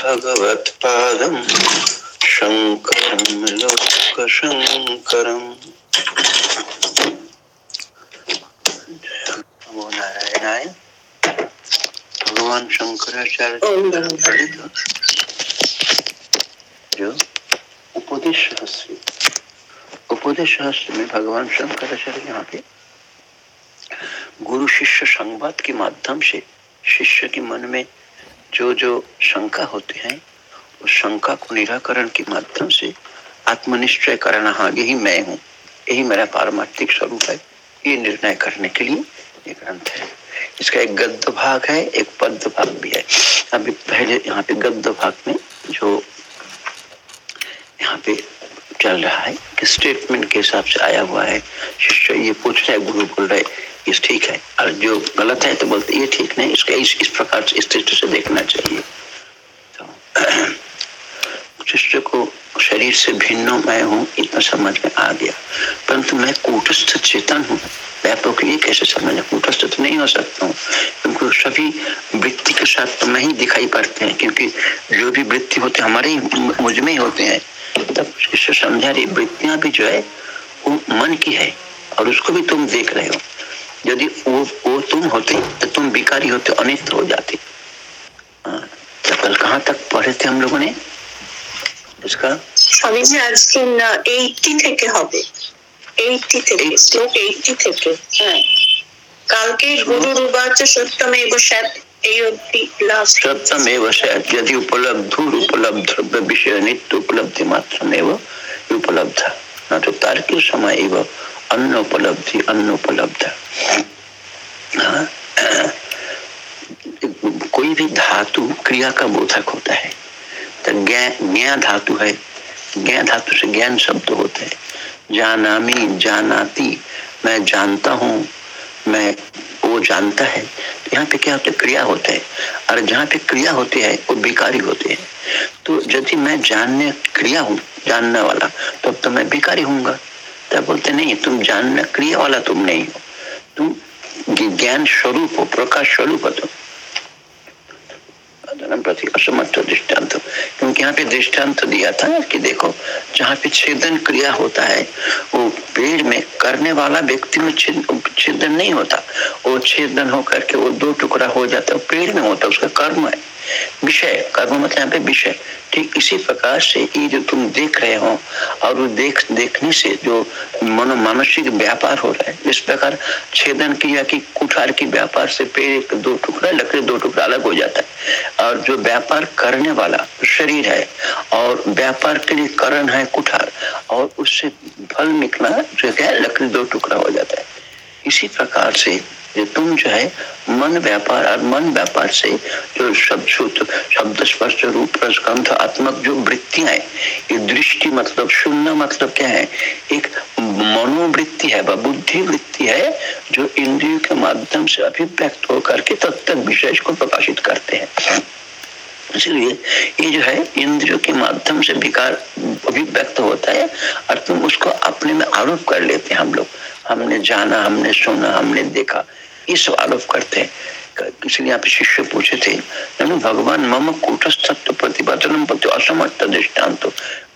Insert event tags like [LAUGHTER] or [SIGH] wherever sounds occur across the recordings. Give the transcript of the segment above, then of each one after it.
भगवत्पादं शङ्करं लोकशङ्करम्। नमो नारायणाय। भगवान शंकराचार्य जो उपदेश शास्त्री उपदेश शास्त्र में भगवान शंकराचार्य यहाँ पे गुरु शिष्य संवाद के माध्यम से शिष्य के मन में जो जो शंका होते हैं, उस शंका को निराकरण के माध्यम से आत्मनिश्चय करना, ही मैं हूँ। यही मेरा पारमार्थिक स्वरूप है। ये निर्णय करने के लिए ये ग्रंथ है। इसका एक गद्य भाग है, एक पद्य भाग भी है। अभी पहले यहाँ पे गद्य भाग में जो यहाँ पे चल रहा है, कि स्टेटमेंट के हिसाब से आया हुआ है। शिष्य ये पूछ रहे गुरु बोल रहे इस ठीक है। और जो गलत है तो बोलते ये ठीक नहीं इसका इस, इस प्रकार से इस दृष्टि से देखना चाहिए। तो [CLEARS THROAT] शिष्य को शरीर से भिन्न मैं हूँ इतना समझ में आ गया। परंतु मैं कूटस्थ चेतन हूँ। व्यापक ये कैसे समझ कूटस्थ तो नहीं हो सकता हूँ। क्योंकि सभी वृत्ति के साथ तो मैं ही दिखाई पड़ते हैं क्योंकि जो भी वृत्ति होते हमारे ही मुझमें ही होते हैं। तब शिष्य समझा रही वृत्तियाँ भी जो है वो मन की है और उसको भी तुम देख रहे हो। यदि वो वो तुम होते तो तुम बिकारी होते अनित हो जाते तो कल कहाँ तक पढ़े थे हम लोगों ने इसका স্বামী জি আজকে এইটটি থেকে হবে এইটটি থেকে শ্লোক এইটটি থেকে হ্যাঁ কালকে গুরুর উবাচ সত্যমেব সৎ এই অবধি লাস্ট सत्यमेव सत् यदि उपलब्धुर उपलब्ध विषय नित्य उपलब्धि मात्रमेव उपलब्ध न तो तार्किक समय एव अन्न उपलब्धि अन्न उपलब्ध हाँ, कोई भी धातु क्रिया का बोधक होता है तो ज्ञा धातु है। ज्ञा धातु से ज्ञान शब्द होते हैं। जानामी जानाती मैं जानता हूँ मैं वो जानता है। यहाँ पे क्या होता है? क्रिया होते हैं। और जहाँ पे क्रिया होती है वो बेकारी होते हैं। तो यदि मैं जानने क्रिया हूँ जानने वाला तब तो, तो मैं बेकारी हूँ तब बोलते नहीं, तुम जानना क्रिया वाला तुम नहीं हो। तुम ज्ञान स्वरूप हो, प्रकाश स्वरूप हो तुम। प्रति असमर्थ क्योंकि यहाँ पे दिया था कि देखो, जहाँ पे छेदन क्रिया होता है, वो पेड़ में करने वाला व्यक्ति में छेदन नहीं होता। वो छेदन होकर के वो दो टुकड़ा हो जाता है पेड़ में होता है, उसका कर्म है। विषय, कर्म मतलब यहाँ पे विषय। ठीक इसी प्रकार से ये जो तुम देख रहे हो, और वो देख, देखने से जो मनो, मानसिक व्यापार हो रहा है, इस प्रकार छेदन क्रिया की कुठार की व्यापार से पेड़ दो टुकड़ा, लकड़ी दो टुकड़ा अलग हो जाता है। और जो व्यापार करने वाला शरीर है, और व्यापार के लिए करण है कुठार, और उससे फल निकला जो है, लकड़ी दो टुकड़ा हो जाता है। इसी प्रकार से ये तुम जो है, मन व्यापार और मन व्यापार से जो शब्द शब्द स्पर्श, रूप रसगंध आत्मक जो वृत्तियाँ ये दृष्टि मतलब शून्य मतलब क्या है? एक मनोवृत्ति है बुद्धि वृत्ति है, जो इंद्रियों के माध्यम से अभिव्यक्त होकर के तत्त विशेष को प्रकाशित करते हैं। इसलिए ये जो है, इंद्रियों के माध्यम से विकार अभिव्यक्त होता है और तुम उसको अपने में आरोप कर लेते हैं हम लोग। हमने जाना, हमने सुना, हमने देखा। ये सब आरोप करते हैं। इसलिए यहाँ शिष्य पूछे थे भगवान मम कूटस्थ प्रतिपादन प्रति असमर्थ दृष्टांत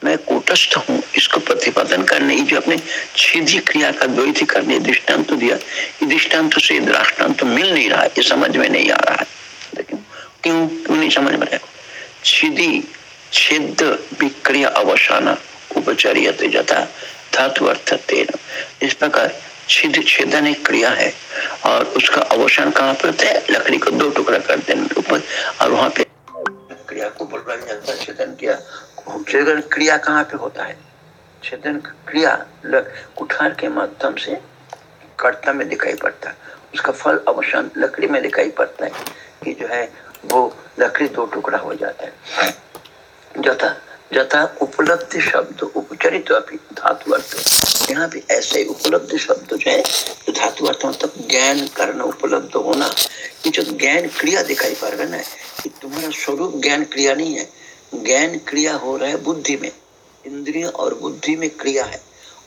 मैं कूटस्थ हूँ, इसको प्रतिपादन करने जो अपने सीधी क्रिया का द्वैत करने दृष्टांत दिया, ये दृष्टांत से दृष्टांत मिल नहीं रहा, ये समझ में नहीं आ रहा है। लेकिन क्यों? क्यों नहीं समझ में रहा सीधी छेद विक्रिया अवसाना उपचर्य जता धातु अर्थ तेन इस प्रकार छेद छेदन एक क्रिया है और उसका अवसान कहाँ पर होता है? लकड़ी को दो टुकड़ा कर देने ऊपर। और वहाँ पे क्रिया को बोलवा जाता है, छेदन किया छेदन क्रिया कहाँ पे होता है? छेदन क्रिया कुठार के माध्यम से कर्ता में दिखाई पड़ता है। उसका फल अवसान लकड़ी में दिखाई पड़ता है कि जो है वो लकड़ी दो टुकड़ा हो जाता है। जता जता उपलब्धि शब्द उपचरित धातु अर्थ। यहाँ भी ऐसे उपलब्ध शब्द जो है तो धातु अर्थ मतलब ज्ञान करना उपलब्ध होना, ये जो ज्ञान क्रिया दिखाई पड़ रहा है कि तुम्हारा स्वरूप ज्ञान क्रिया नहीं है। ज्ञान क्रिया हो रहा है बुद्धि में। इंद्रिय और बुद्धि में क्रिया है।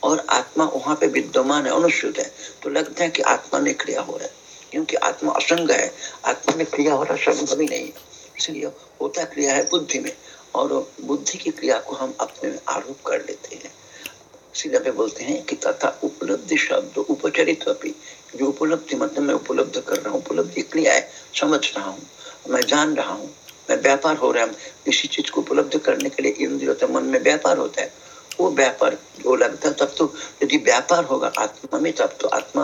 और आत्मा वहाँ पे विद्यमान है, अनुसूत है। तो लगता है कि आत्मा में क्रिया हो रहा है। क्योंकि आत्मा असंग है। आत्मा में क्रिया हो रहा संभव ही नहीं है। इसलिए होता क्रिया है बुद्धि में। और बुद्धि की क्रिया को हम अपने में आरोप कर लेते हैं। सीधा पे बोलते हैं कि तथा उपलब्धि शब्द उपचरित जो उपलब्धि मतलब मैं उपलब्ध कर रहा हूँ, उपलब्धि क्रिया है, समझ रहा हूँ, मैं जान रहा हूँ, मैं व्यापार हो रहा है, किसी चीज़ को उपलब्ध करने के लिए इंद्रियों तो मन में व्यापार होता है, वो व्यापार जो लगता तब तो यदि व्यापार होगा आत्मा में, तब तो आत्मा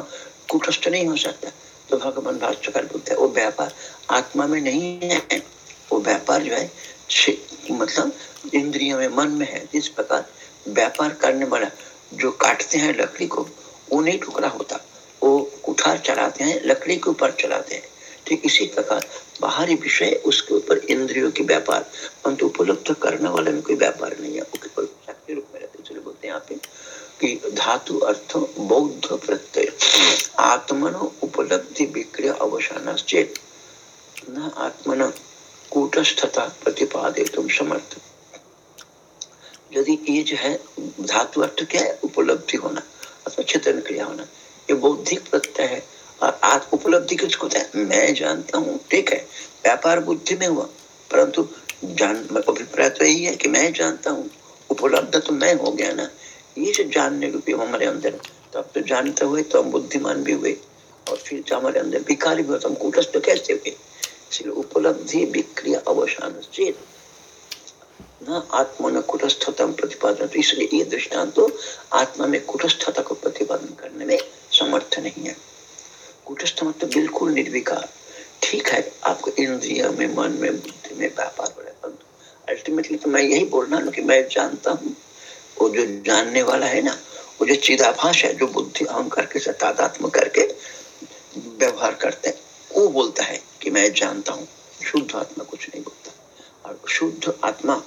कुटस्थ नहीं हो सकता। तो भगवान भाष्यकर बोलते हैं, वो व्यापार आत्मा में नहीं है, वो व्यापार जो है मतलब इंद्रियों में, मन में है, जिस प्रकार व्यापार करने वाला जो काटते हैं लकड़ी को वो नहीं टुकड़ा होता। वो कुठार चलाते हैं, लकड़ी के ऊपर चलाते हैं। ठीक इसी प्रकार बाहरी विषय, उसके ऊपर इंद्रियों की व्यापार। परंतु उपलब्ध करने वाले में कोई व्यापार नहीं है। वो शक्ति रूप में रहते इसलिए बोलते हैं यहाँ पे कि धातु अर्थ बौद्ध प्रत्यय। आत्मनो उपलब्धि विक्रिय अवसान चेत न आत्मन कूटस्थता प्रतिपादे तुम समर्थ। यदि ये जो है, धातु अर्थ क्या है? उपलब्धि होना अथवा चेतन क्रिया होना, ये बौद्धिक प्रत्यय है। और आज उपलब्धि किसको होता है? मैं जानता हूँ। ठीक है, व्यापार बुद्धि में हुआ, परंतु जान, अभिप्राय तो यही है कि मैं जानता हूँ। उपलब्ध तो मैं हो गया ना। ये जो जानने रूपी हमारे अंदर तब तो जानते हुए तो हम बुद्धिमान भी हुए, और फिर हमारे अंदर भिखारी भी हुआ तो हम कूटस्थ तो कैसे हुए? उपलब्धि विक्रिया अवसान चेत न आत्मा न कुटस्थता प्रतिपादन तो इसलिए ये दृष्टांत तो आत्मा में कुटस्थता को प्रतिपादन करने में समर्थ नहीं है कुटस्थ मतलब बिल्कुल निर्विकार ठीक है आपको इंद्रिया में मन में बुद्धि में व्यापार हो रहा है अल्टीमेटली तो मैं यही बोलना ना कि मैं जानता हूँ, वो जो जानने वाला है ना, वो जो चिदाभास है, जो बुद्धि अहंकार के साथ करके व्यवहार करते हैं वो बोलता है कि मैं जानता हूँ, शुद्ध आत्मा कुछ नहीं बोलता। और शुद्ध आत्मा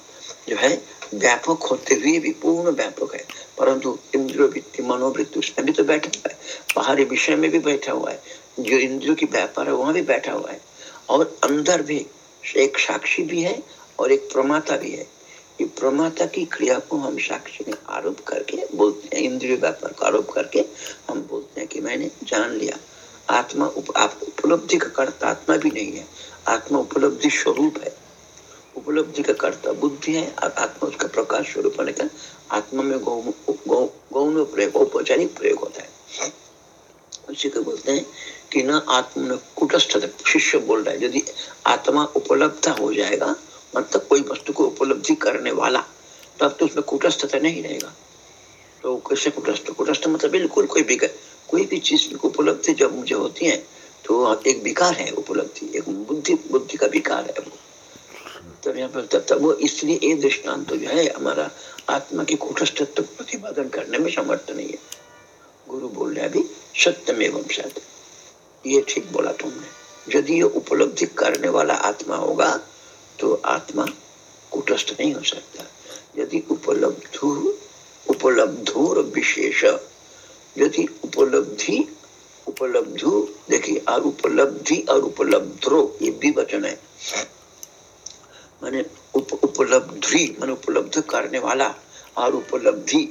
जो है, व्यापक होते हुए भी पूर्ण व्यापक है। परंतु इंद्रियोवृत्ति मनोवृत्ति उसमें भी तो बैठा हुआ है, बाहरी विषय में भी बैठा हुआ है, जो इंद्रियों की व्यापार है वहाँ भी बैठा हुआ है। और अंदर भी एक साक्षी भी है और एक प्रमाता भी है। ये प्रमाता की क्रिया को हम साक्षी में आरोप करके बोलते हैं, इंद्रिय व्यापार को आरोप करके हम बोलते हैं कि मैंने जान लिया। आत्मा उप, आप उपलब्धि का कर्ता आत्मा भी नहीं है। आत्मा उपलब्धि स्वरूप है। उपलब्धि का कर्ता बुद्धि है आत्मा उसका प्रकाश स्वरूप होने का आत्मा में गौण गौ, गौ, प्रयोग औपचारिक प्रयोग होता है। उसी को बोलते हैं कि न आत्मा कुटस्थ शिष्य बोल रहा है। यदि आत्मा उपलब्ध हो जाएगा मतलब कोई वस्तु को उपलब्धि करने वाला तब तो उसमें कुटस्थता नहीं रहेगा। तो कैसे कुटस्थ? कुटस्थ मतलब बिल्कुल कोई भी कोई भी चीज़ उपलब्धि जब मुझे होती है तो एक विकार है उपलब्धि, एक बुद्धि बुद्धि का विकार है वो। तब यहाँ पर तब तब वो इसलिए ये दृष्टांत तो जो है, हमारा आत्मा के कुटस्थत्व प्रतिपादन करने में समर्थ नहीं है। गुरु बोल रहे अभी सत्यम एवं सत्य। ये ठीक बोला तुमने। यदि ये उपलब्धि करने वाला आत्मा होगा तो आत्मा कुटस्थ नहीं हो सकता। यदि उपलब्ध, उपलब्धोर विशेष यदि उपलब्धि उपलब्धु देखिए और उपलब्धि और उपलब्धो ये भी वचन है। माने उप, उपलब्धि मान उपलब्ध करने वाला और उपलब्धि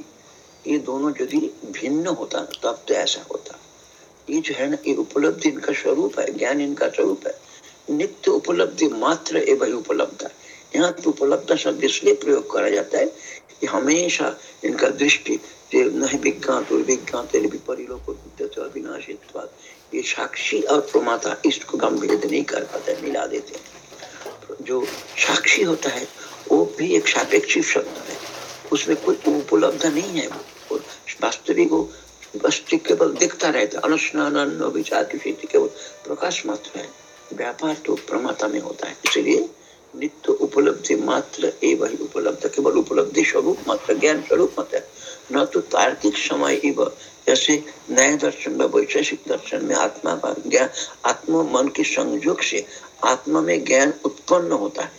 ये दोनों यदि भिन्न होता तब तो ऐसा होता। ये जो है ना ये उपलब्धि इनका स्वरूप है ज्ञान इनका स्वरूप है। नित्य उपलब्धि मात्र ये वही उपलब्ध है। यहाँ तो उपलब्ध शब्द इसलिए प्रयोग करा जाता है कि हमेशा इनका दृष्टि ये साक्षी और प्रमाता इसको नहीं कर पाते, मिला देते जो साक्षी होता है, वो भी एक सापेक्षिक शब्द है। उसमें कोई उपलब्ध नहीं है वो। वास्तविक वो केवल दिखता रहता अनुस्नान विचार केवल प्रकाश मात्र है। व्यापार तो प्रमाता में होता है। इसलिए नित्य उपलब्धि मात्र एवं उपलब्ध, केवल उपलब्धि स्वरूप मात्र, ज्ञान स्वरूप मात्र। न तो तार्किक समय इव, जैसे नए दर्शन में, वैशेषिक दर्शन में, आत्मा का ज्ञान, आत्मा मन के संयोग से आत्मा में ज्ञान उत्पन्न होता है।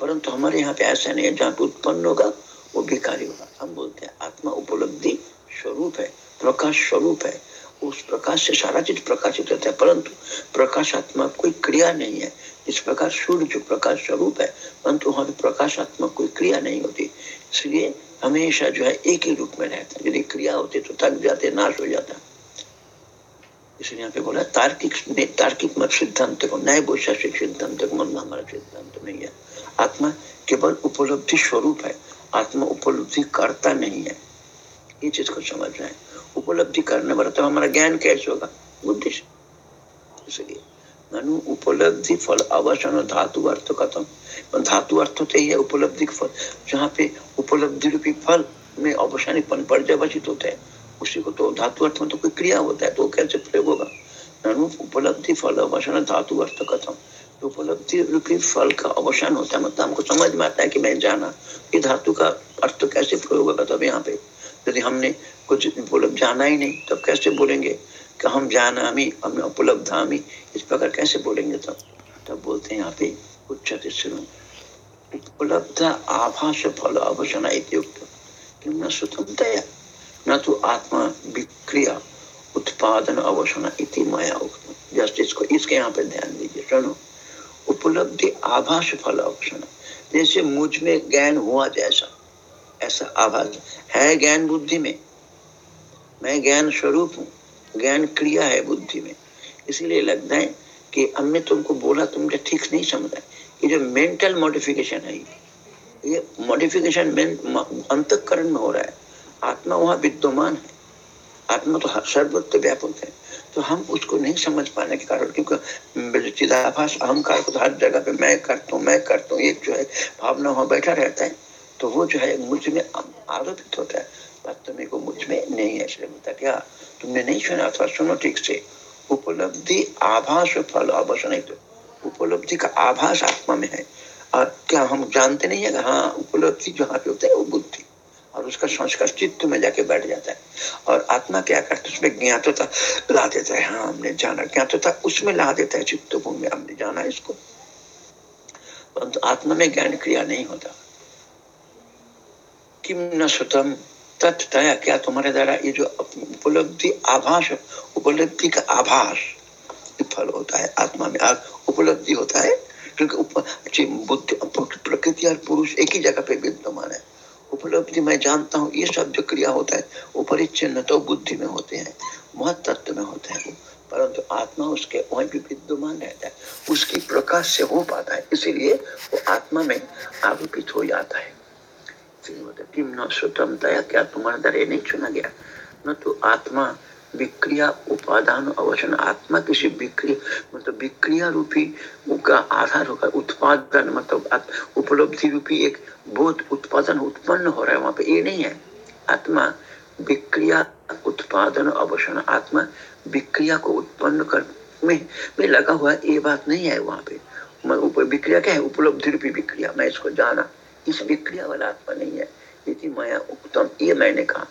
परंतु हमारे यहाँ पे ऐसा नहीं है, जहाँ पे उत्पन्न होगा, वो भिखारी होगा। हम बोलते हैं, आत्मा उपलब्धि स्वरूप है, प्रकाश स्वरूप है। उस प्रकाश से सारा चीज़ प्रकाशित होता है, परंतु प्रकाश आत्मा कोई क्रिया नहीं है। इस प्रकार सूर्य जो प्रकाश स्वरूप है, परंतु वहाँ प्रकाशात्मक कोई क्रिया नहीं होती। इसलिए हमेशा जो है एक ही रूप में रहता है। यदि क्रिया होती तो थक जाते, नाश हो जाता। इसलिए यहाँ पे बोला तार्किक तार्किक मत सिद्धांत को नए वैशेषिक सिद्धांत को मन हमारा सिद्धांत नहीं है। आत्मा केवल उपलब्धि स्वरूप है, आत्मा उपलब्धि करता नहीं है। ये चीज़ को समझना है। उपलब्धि करने वाला तो हमारा ज्ञान कैसे होगा? बुद्धि इसलिए मनु उपलब्धि, फल अवसन धातु, अर्थ खत्म धातु, अर्थ तो यही है, उपलब्धि फल। जहाँ पे उपलब्धि रूपी फल में अवसानिक पर्यावसित होता है, उसी को तो धातु, अर्थ में तो कोई क्रिया होता है तो कैसे प्रयोग होगा? ननु, उपलब्धि, फल अवसान धातु, अर्थ, कथम। तो उपलब्धि रूपी फल का अवसान होता है मतलब हमको समझ में आता है कि मैं जाना ये धातु का अर्थ कैसे प्रयोग होगा तब यहाँ पे। यदि हमने कुछ उपलब्ध जाना ही नहीं, तब कैसे बोलेंगे कि हम जाना हमें हमें उपलब्ध हमें इस प्रकार कैसे बोलेंगे तब? तब बोलते हैं यहाँ पे उच्चते सुनो उपलब्ध आभास फल अवसना किम न न तो आत्मा विक्रिया, उत्पादन अवसना इति माया उक्त जस्ट इसको, इसके यहाँ पे ध्यान दीजिए। सुनो, उपलब्धि आभास फल अवसना। जैसे मुझमें ज्ञान हुआ जैसा ऐसा आभास है ज्ञान बुद्धि में। मैं ज्ञान स्वरूप हूँ, ज्ञान क्रिया है बुद्धि में। इसीलिए लगता है कि हमने तुमको बोला, तुमने ठीक नहीं समझा। ये जो मेंटल मॉडिफिकेशन है, ये मॉडिफिकेशन अंतकरण में हो रहा है। आत्मा वहाँ विद्यमान है। आत्मा तो सर्वत्र व्यापक है। तो हम उसको नहीं समझ पाने के कारण, क्योंकि अहंकार को तो हर जगह पे मैं करता हूँ, मैं करता हूँ एक जो है भावना वहाँ बैठा रहता है। तो वो जो है, मुझमें आरोपित होता है। वास्तव को मुझमें नहीं है, इसलिए बोलता क्या तुमने नहीं सुना था, सुनो ठीक से। उपलब्धि आभास फल अवसन तो उपलब्धि का आभास आत्मा में है। और क्या हम जानते नहीं है हाँ उपलब्धि जहाँ पे होता है, वो बुद्धि। और उसका संस्कार चित्त में जाके बैठ जाता है। और आत्मा क्या करता है, उसमें ज्ञातता ला देता है। हाँ हमने जाना, ज्ञातता उसमें ला देता है चित्त में। हमने जाना इसको। परंतु आत्मा में ज्ञान क्रिया नहीं होता। किम न सुतम तत्तया क्या तुम्हारे द्वारा? ये जो उपलब्धि आभास, उपलब्धि का आभास फल होता है, आत्मा में आग उपलब्धि होता है, क्योंकि बुद्धि प्रकृति और पुरुष एक ही जगह पे विद्यमान है। उपलब्धि मैं जानता हूँ, ये सब जो क्रिया होता है, वो परिच्छिन्न तो बुद्धि में होते हैं महत तत्व में होते हैं। परंतु आत्मा उसके वहीं भी विद्यमान रहता है, उसकी प्रकाश से हो पाता है, इसीलिए वो आत्मा में आरोपित हो जाता है। उपादान आत्मा किसी विक्रिया मतलब विक्रिया रूपी का आधार होगा उत्पादन मतलब उपलब्धि रूपी एक बोध उत्पादन उत्पन्न हो रहा है वहाँ पे ये नहीं है आत्मा विक्रिया उत्पादन अवसन आत्मा विक्रिया को उत्पन्न कर में, में लगा हुआ ये बात नहीं है वहाँ पे विक्रिया क्या है उपलब्धि रूपी विक्रिया मैं इसको जाना इस विक्रिया वाला आत्मा नहीं है। यदि माया उत्तम ये मैंने कहा।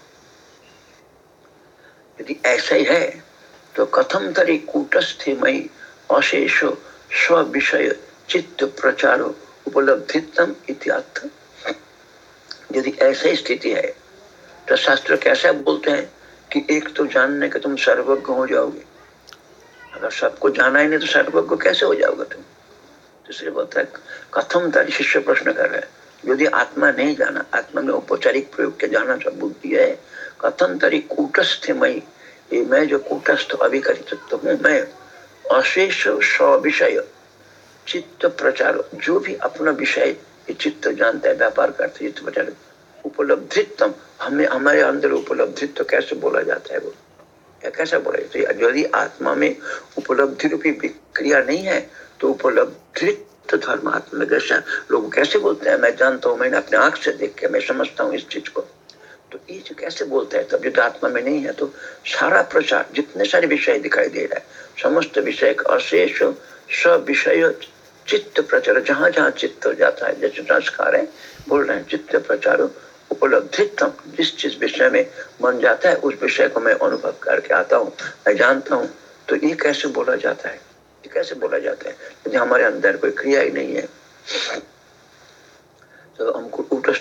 यदि ऐसा ही है तो कथम तरी कूटस्थे मई अशेष स्व विषय चित्त प्रचार उपलब्धितम इत्यार्थ यदि ऐसा ही स्थिति है तो शास्त्र कैसा बोलते हैं कि एक तो जानने के तुम सर्वज्ञ हो जाओगे? अगर सबको जाना ही नहीं तो सर्वज्ञ कैसे हो जाओगे तुम? तो इसलिए बोलता है, कथम तरी शिष्य प्रश्न कर रहे हैं। यदि आत्मा नहीं जाना, आत्मा में औपचारिक प्रयोग के जाना सब बुद्धि है। कथन तरी कूटस्थ मई ये मैं जो कूटस्थ अभिकरित तो हूँ मैं, अशेष विषय, चित्त प्रचार, जो भी अपना विषय चित्त जानता है, व्यापार करते चित्त प्रचार उपलब्धित्व हमें, हमारे अंदर उपलब्धित्व कैसे बोला जाता है वो? या कैसा बोला जाता है? यदि आत्मा में उपलब्धि रूपी क्रिया नहीं है तो उपलब्धित्व तो धर्म आत्म कैसा लोग कैसे बोलते हैं, मैं जानता हूँ, मैंने अपने आँख से देख के, मैं समझता हूँ इस चीज़ को। तो ये जो कैसे बोलता है, तब जो आत्मा में नहीं है तो सारा प्रचार जितने सारे विषय दिखाई दे रहा है, समस्त विषय अशेष सब विषय, चित्त प्रचार, जहाँ जहाँ चित्त हो जाता है, जैसे संस्कार है, बोल रहे हैं, चित्त प्रचार उपलब्धितम, जिस जिस विषय में मन जाता है, उस विषय को मैं अनुभव करके आता हूँ, मैं जानता हूँ। तो ये कैसे बोला जाता है? कैसे बोला जाता है? यदि हमारे अंदर कोई क्रिया ही नहीं है। तो हम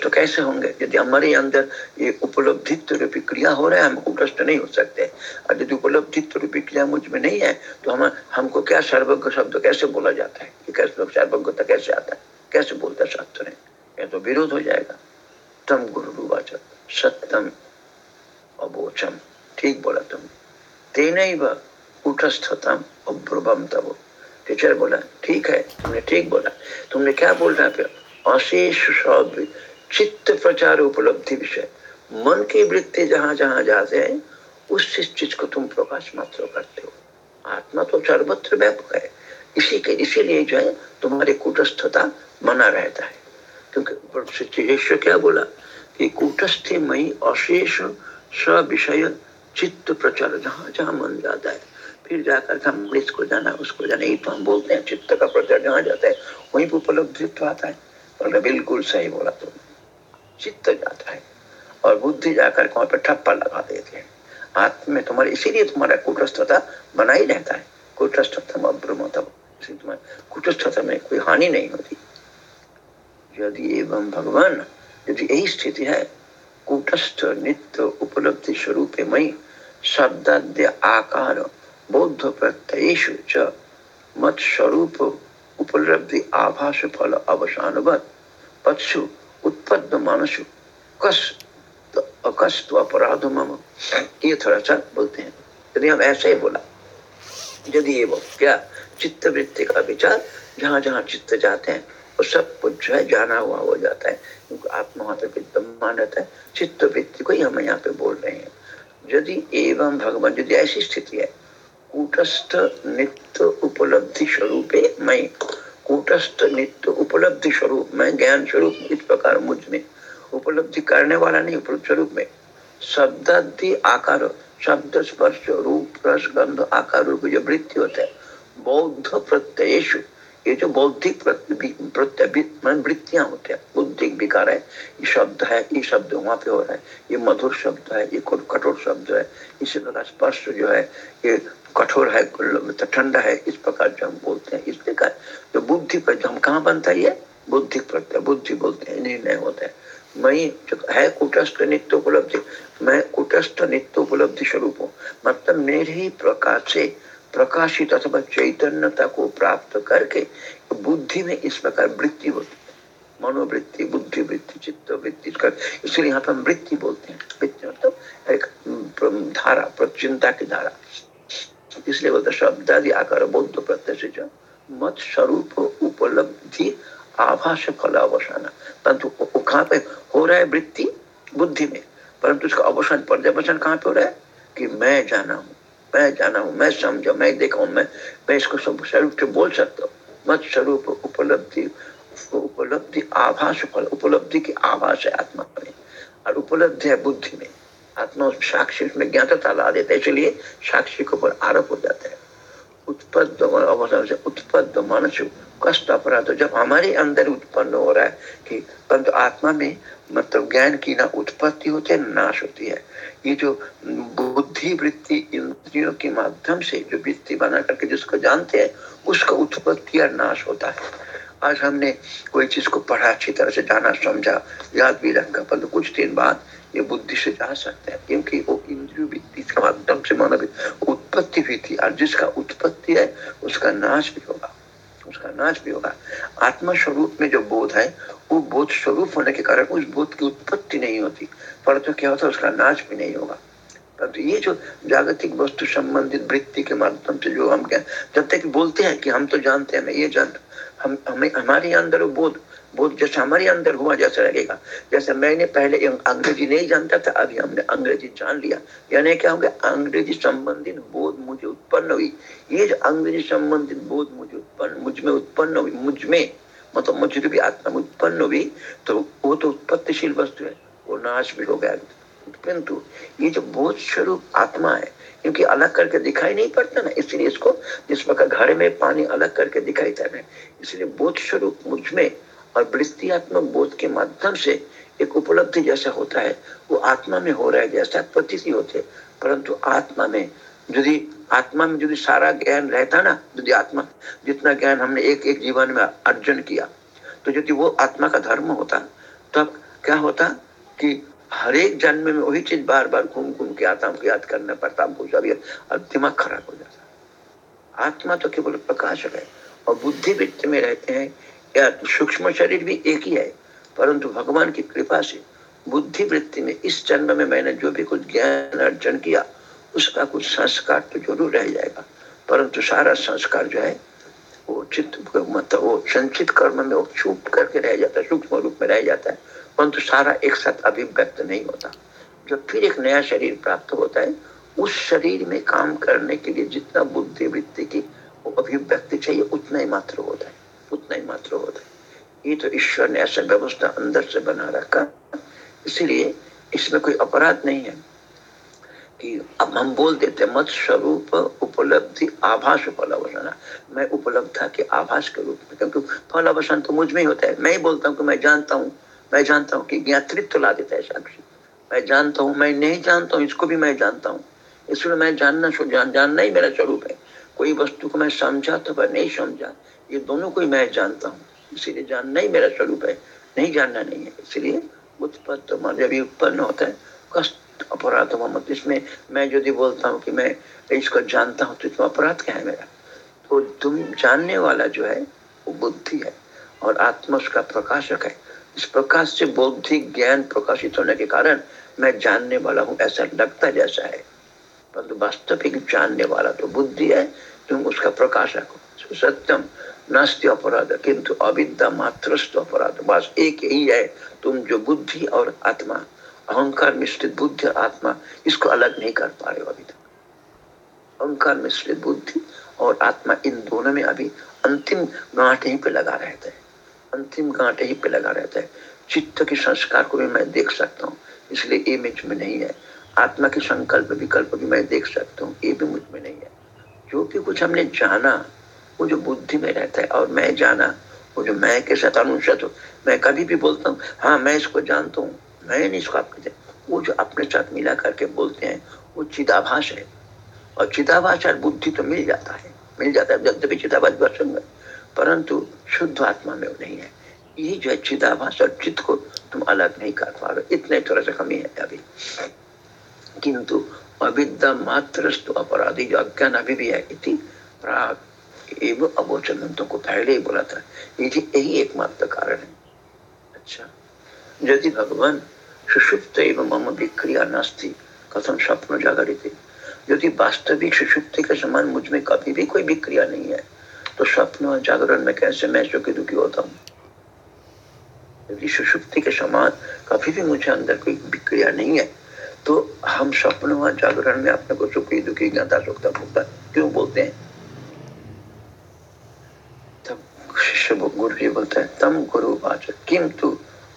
तो कैसे होंगे? यदि हमारे अंदर ये उपलब्धित्व रूपी क्रिया हो रहा है, हम कुटस्थ नहीं हो सकते। और यदि उपलब्धित्व रूपी क्रिया मुझमें नहीं है तो हम, हमको क्या सर्वज्ञ शब्द कैसे बोला जाता है? कि कैसे सर्वज्ञता कैसे आता है? कैसे बोलता है शास्त्र ने यह तो विरोध हो जाएगा। तम गुरु रूवाचक सत्यम अबोचम। ठीक बोला तुम तेन कूटस्थता अब्रुवम तब टीचर बोला, ठीक है। तुमने ठीक बोला। तुमने क्या बोल रहा है अशेष सब चित्त प्रचार उपलब्धि विषय। मन की वृत्ति जहाँ जहाँ जाते हैं, उस चीज़ को तुम प्रकाश मात्र करते हो। आत्मा तो सर्वत्र व्यापक है। इसी के, इसीलिए जो है, तुम्हारी कुटस्थता मना रहता है। क्योंकि क्या बोला कि कूटस्थी मई अशेष स विषय चित्त प्रचार जहाँ जहाँ मन जाता है। फिर जाकर हम इसको जाना, उसको जाना ये तो हम बोलते हैं, चित्त का प्रचार जहाँ जाता है, वहीं पर उपलब्धित्व आता है। बोला बिल्कुल सही बोला तुम चित्त जाता है। और बुद्धि जाकर वहाँ पर ठप्पा लगा देते हैं। आत्म में तुम्हारे, इसीलिए तुम्हारा कुटस्थता बना ही रहता है। कुटस्थतम अब्रमतम कुटस्थता में कोई हानि नहीं होती। यदि एवं भगवान, यदि यही स्थिति है, कूटस्थ नित्य उपलब्धि स्वरूप मई शब्दाद्य आकार बौद्ध प्रत्ययेषु च मत स्वरूप उपलब्धि आभास फल अवसान पत्सु उत्पन्न मानसु कस अकस्त अपराध मम। ये थोड़ा सा बोलते हैं। यदि हम ऐसे ही बोला, यदि ये क्या चित्त वृत्ति का विचार, जहाँ जहाँ चित्त जाते हैं, वो सब कुछ है जाना हुआ हो जाता है। क्योंकि आत्मा वहाँ विद्यमान रहता है चित्त वृत्ति को ही हम यहाँ पे बोल रहे हैं। यदि एवं भगवान, यदि ऐसी स्थिति है कूटस्थ नित्य उपलब्धि स्वरूप मैं कूटस्थ नित्य उपलब्धि स्वरूप मैं ज्ञान स्वरूप इस प्रकार मुझमें। उपलब्धि करने वाला नहीं, उपलब्ध स्वरूप में। शब्दादि आकार, शब्द स्पर्श, रूप, रस, गंध, आकार, रूप, जो वृत्ति होता है, बौद्ध प्रत्यय ये जो बौद्धिक वृत्तियाँ होते हैं बुद्धिक विकार है, ये शब्द है, ये शब्द वहाँ पे हो रहा है, ये मधुर शब्द है, ये कठोर शब्द है, इसी प्रकार स्पर्श जो है, ये कठोर है ठंडा है, इस प्रकार जो हम बोलते हैं, इस प्रकार। जो बुद्धि पर जो हम कहाँ बनता है बुद्धि प्रत्यय बुद्धि बोलते हैं, निर्णय होता है। मैं जो है कुटस्थ नित्य उपलब्धि, मैं कुटस्थ नित्य उपलब्धि स्वरूप हूँ मतलब मेरे ही प्रकाश से प्रकाशित अथवा चैतन्यता को प्राप्त करके बुद्धि में इस प्रकार वृत्ति होती है। मनोवृत्ति बुद्धि वृत्ति चित्त वृत्ति इसलिए यहाँ पर हम वृत्ति बोलते हैं। वृत्ति मतलब एक धारा चिंता की धारा। इसलिए बोलते शब्द आदि आकार, बौद्ध प्रत्यय मत स्वरूप उपलब्धि आभास फल अवसाना परंतु कहाँ पे हो रहा है वृत्ति? बुद्धि में। परंतु उसका अवसान, पर्यावसान कहाँ पे हो रहा है? कि मैं जाना हूँ। जाना हूँ, मैं समझा, मैं देखा मैं मैं इसको स्वरूप से बोल सकता हूँ। मत स्वरूप उपलब्धि उपलब्धि आभास उपलब्धि की आभास है आत्मा में, और उपलब्धि है बुद्धि में। आत्मा साक्षी में ज्ञातता ला देता है, इसलिए साक्षी के ऊपर आरोप हो जाता है। उत्पन्न अवसर से उत्पन्न मनुष्य कष्ट अपराध, जब हमारे अंदर उत्पन्न हो रहा है कि परंतु आत्मा में मतलब ज्ञान की ना उत्पत्ति होती है नाश होती है। ये जो बुद्धि वृत्ति इंद्रियों के माध्यम से जो वृत्ति बना करके जिसको जानते हैं, उसका उत्पत्ति और नाश होता है। आज हमने कोई चीज़ को पढ़ा, अच्छी तरह से जाना, समझा, याद भी रखा, परंतु कुछ दिन बाद ये बुद्धि से जा सकते हैं, क्योंकि वो इंद्रिय वृत्ति के माध्यम से मानव उत्पत्ति हुई थी, और जिसका उत्पत्ति है, उसका नाश भी होगा, उसका नाश भी होगा। आत्मा स्वरूप में जो बोध है, वो बोध स्वरूप होने के कारण उस बोध की उत्पत्ति नहीं होती पर परंतु क्या होता है, उसका नाश भी नहीं होगा। परंतु ये जो जागतिक वस्तु संबंधित वृत्ति के माध्यम से जो हम क्या जब तक बोलते हैं कि हम तो जानते हैं, मैं ये जानता हम हमें हमारे अंदर वो बोध बोध जैसे हमारे अंदर हुआ जैसा लगेगा। जैसे मैंने पहले अंग्रेज़ी नहीं जानता था, अभी हमने अंग्रेज़ी जान लिया। यानी क्या होगा अंग्रेज़ी संबंधित बोध मुझे उत्पन्न हुई। ये जो अंग्रेज़ी संबंधित बोध मुझे उत्पन्न, मुझमें उत्पन्न हुई, मुझमें मतलब मुझे भी आत्मा में उत्पन्न हुई तो वो तो उत्पत्तिशील वस्तु है, वो नाश भी हो गया। परंतु ये जो बोध स्वरूप आत्मा है, क्योंकि अलग करके दिखाई नहीं पड़ता ना, इसलिए इसको जिस प्रकार घर में पानी अलग करके दिखाई दे रहा है, इसलिए बोध स्वरूप मुझमें और वृत्तियात्मक बोध के माध्यम से एक उपलब्धि जैसा होता है। वो आत्मा में हो रहा है, जैसा प्रतीति होते परंतु आत्मा में यदि आत्मा में यदि सारा ज्ञान रहता ना, यदि आत्मा, जितना ज्ञान हमने एक एक जीवन में अर्जन किया तो यदि वो आत्मा का धर्म होता, तब क्या होता कि हर एक जन्म में वही चीज़ बार बार घूम घूम के आता, हमको याद करना पड़ता, हमको अब दिमाग खराब हो जाता। आत्मा तो केवल प्रकाश है और बुद्धि वित्त में रहते हैं या सूक्ष्म शरीर भी एक ही है, परंतु भगवान की कृपा से बुद्धि वृत्ति में इस जन्म में मैंने जो भी कुछ ज्ञान अर्जन किया, उसका कुछ संस्कार तो ज़रूर रह जाएगा। परंतु सारा संस्कार जो है, वो चित्त मतलब वो संचित कर्म में वो छुप करके रह जाता है, सूक्ष्म रूप में रह जाता है, परंतु सारा एक साथ अभिव्यक्त नहीं होता। जब फिर एक नया शरीर प्राप्त होता है, उस शरीर में काम करने के लिए जितना बुद्धि वृत्ति की अभिव्यक्ति चाहिए, उतना ही मात्र होता है। उतना ही मात्र होता. है ये तो ईश्वर ने ऐसा व्यवस्था अंदर से बना रखा इसीलिए इसमें कोई अपराध नहीं है. कि अब हम बोल देते, मत स्वरूप उपलब्धि आभास फलावसन मैं उपलब्ध था कि आभास के रूप में, क्योंकि फलावसन तो मुझमें ही होता है. मैं ही बोलता हूँ कि मैं जानता हूँ, मैं जानता हूँ कि ज्ञातृत्व ला देता है साक्षी. मैं जानता हूँ, मैं नहीं जानता हूँ, इसको भी मैं जानता हूँ. इसलिए मैं जानना जान जानना ही मेरा स्वरूप है. कोई वस्तु को मैं समझा तो वह नहीं समझा. ये दोनों को ही मैं जानता हूँ। इसीलिए जानना ही मेरा स्वरूप है। नहीं जानना नहीं है। इसलिए उत्पत्त जब उत्पन्न होता है। कष्ट, अपराध मत। इसमें मैं यदि बोलता हूँ कि मैं इसको जानता हूँ तो इसमें अपराध क्या है मेरा? तो तुम जानने वाला जो है, वो बुद्धि है और आत्मा उसका प्रकाशक है। इस प्रकाश से बौद्धिक ज्ञान प्रकाशित होने के कारण मैं जानने वाला हूँ, ऐसा लगता जैसा है। परंतु वास्तविक जानने वाला तो बुद्धि है, तुम उसका प्रकाशक हो। सत्यम नास्ती अपराध, किंतु अविद्या मात्र अपराध। बस एक ही है, तुम जो बुद्धि और आत्मा, अहंकार मिश्रित बुद्धि आत्मा, इसको अलग नहीं कर पा रहे हो अभी तक। अहंकार मिश्रित बुद्धि और आत्मा इन दोनों में अभी अंतिम गांठ ही पे लगा रहता है। अंतिम गांठ ही पे लगा रहता है। चित्त के संस्कार को भी मैं देख सकता हूँ, इसलिए इमेज में नहीं है। आत्मा के संकल्प विकल्प भी मैं देख सकता हूँ, ये भी मुझमें नहीं है। जो भी कुछ हमने जाना वो जो बुद्धि में रहता है, और मैं जाना, वो जो मैं के साथ अनुसत हो मैं कभी भी बोलता हूँ हाँ मैं इसको जानता हूँ, मैं नहीं इसको आपके वो जो अपने साथ मिला करके बोलते हैं, वो चिदाभास है। और चिदाभास और बुद्धि तो मिल जाता है, मिल जाता है, जब भी चिदाभास में परंतु शुद्ध आत्मा में वो नहीं है। यही जो है चिदाभास और चित्त को तुम अलग नहीं कर पा रहे इतने थोड़ा सा कमी है अभी। किंतु अविद्या मात्र अपराधी, जो अज्ञान अभी भी है, इति प्राग एवं अवोचन को पहले ही बोला था। यही एकमात्र कारण है। अच्छा। यदि भगवान सुषुप्त एवं मम विक्रिया नास्ती कथम स्वप्न जागरित यदि वास्तविक सुषुप्ति के समान मुझमें कभी भी कोई विक्रिया नहीं है तो स्वप्न और जागरण में कैसे मैं सुखी दुखी होता हूँ? यदि सुषुप्ति के समान कभी भी मुझे अंदर कोई विक्रिया नहीं है तो हम स्वप्न व जागरण में अपने को सुखी दुखी ज्ञाता सुखता भुगता क्यों बोलते हैं? तब शिष्य गुरु जी बोलते हैं, तम गुरु वाचक किंतु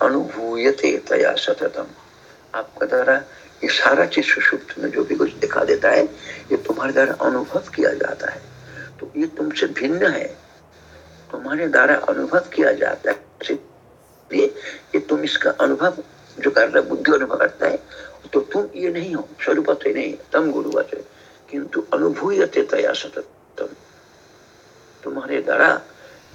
अनुभूयते तया सततम। आपका द्वारा ये सारा चीज़ सुषुप्त में जो भी कुछ दिखा देता है, ये तुम्हारे द्वारा अनुभव किया जाता है। तो ये तुमसे भिन्न है। तुम्हारे द्वारा अनुभव किया जाता है। ये तुम इसका अनुभव जो कर रहा, बुद्धि अनुभव करता है तो तुम ये नहीं हो स्वरूप नहीं तम गुरु वचन किंतु अनुभूयते तया सततम। तुम्हारे द्वारा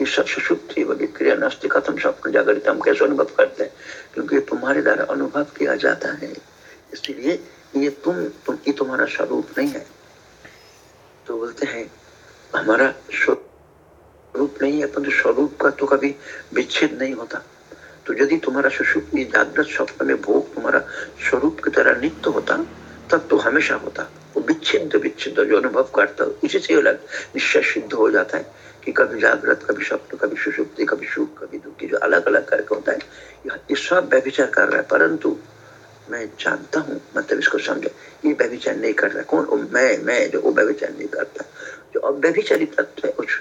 ये सब सुषुप्ति विक्रिया नष्टि खत्म स्वप्न जागृत हम कैसे अनुभव करते हैं? क्योंकि तुम्हारे द्वारा अनुभव किया जाता है। इसलिए ये तुम तुम, ये तुम्हारा स्वरूप नहीं है। तो बोलते हैं, हमारा स्वरूप नहीं है, परंतु स्वरूप का तो कभी विच्छेद नहीं होता। तो यदि तुम्हारा सुषुप्ति जागृत स्वप्न में भोग तुम्हारा स्वरूप की तरह नित्य होता, तब तो हमेशा होता। वो विच्छिन्न विच्छिन्न जो अनुभव करता है, उसी से अलग निश्चय सिद्ध हो जाता है कि कभी जागृत, कभी स्वप्न कभी सुषुप्ति, कभी सुख, कभी दुखी जो अलग अलग करके होता है ये सब व्यभिचार कर रहा है। परंतु मैं जानता हूँ मतलब इसको समझो, ये व्यभिचार नहीं कर रहा कौन? मैं मैं जो, वो व्यभिचार नहीं करता। जो अव्यभिचारी तत्व है, उस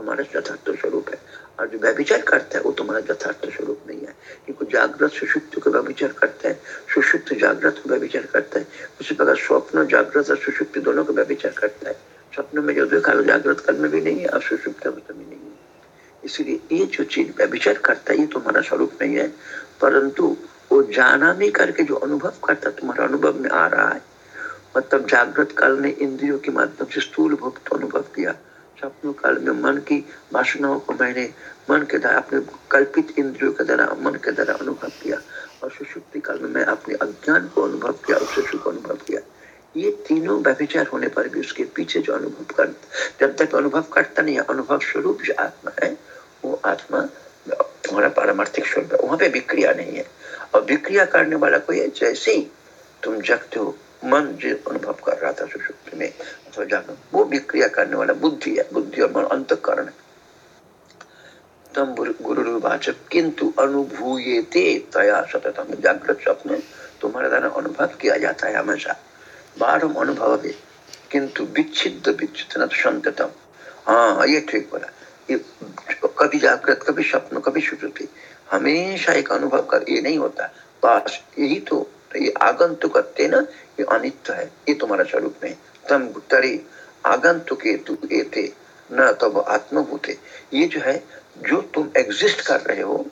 तुम्हारा यथार्थ स्वरूप है। और जो व्यभिचार करता है, वो तुम्हारा यथार्थ स्वरूप नहीं है। क्योंकि जागृत सुषुप्त को व्यभिचार करता है, सुषुप्त जागृत को व्यभिचार करता है। उसी प्रकार स्वप्न, जागृत और सुषुप्त दोनों को व्यभिचार करता है। स्वप्न में जो देखा जागृत काल में भी नहीं है और सुषुप्त अवस्था में नहीं है। इसलिए ये जो चीज़ व्यभिचार करता है, ये तुम्हारा स्वरूप नहीं है। परंतु वो जाना नहीं करके जो अनुभव करता तुम्हारा अनुभव में आ रहा है। मतलब जागृत काल ने इंद्रियों के माध्यम से स्थूल भक्त अनुभव किया। स्वप्न काल में मन की वासनाओं को मैंने मन के द्वारा अपने कल्पित इंद्रियों के द्वारा, मन के द्वारा अनुभव किया और सुषुप्ति काल में मैं अपने अज्ञान को अनुभव किया उससे सुख अनुभव किया। ये तीनों व्यभिचार होने पर भी उसके पीछे जो अनुभव कर, जब तक अनुभव करता नहीं अनुभव स्वरूप जो आत्मा है, वो आत्मा तुम्हारा पारमार्थिक स्वरूप है, वहाँ पे विक्रिया नहीं है। और विक्रिया करने वाला कोई है, जैसे ही तुम जगते हो मन जो अनुभव कर रहा था सुषुप्ति में, अथवा जागरण वो भी क्रिया करने वाला बुद्धि है, बुद्धि और मन अंतकरण है। तम गुरु वाचक किंतु अनुभूयते तया सततम जागृत स्वप्न। तुम्हारे द्वारा अनुभव किया जाता है हमेशा। बार अनुभव है, किंतु विच्छिद विच्छिद न संततम। हाँ ये ठीक बोला। ये कभी जागृत, कभी स्वप्न, कभी सुश्रुति। हमेशा एक अनुभव कर, ये नहीं होता। बस यही तो ये आगंतुक ना, ये अनित्य है, ये तुम्हारा स्वरूप नहीं। तम तरी आगंतुक तु न तब आत्मभूत। ये जो है, जो तुम एग्जिस्ट कर रहे हो,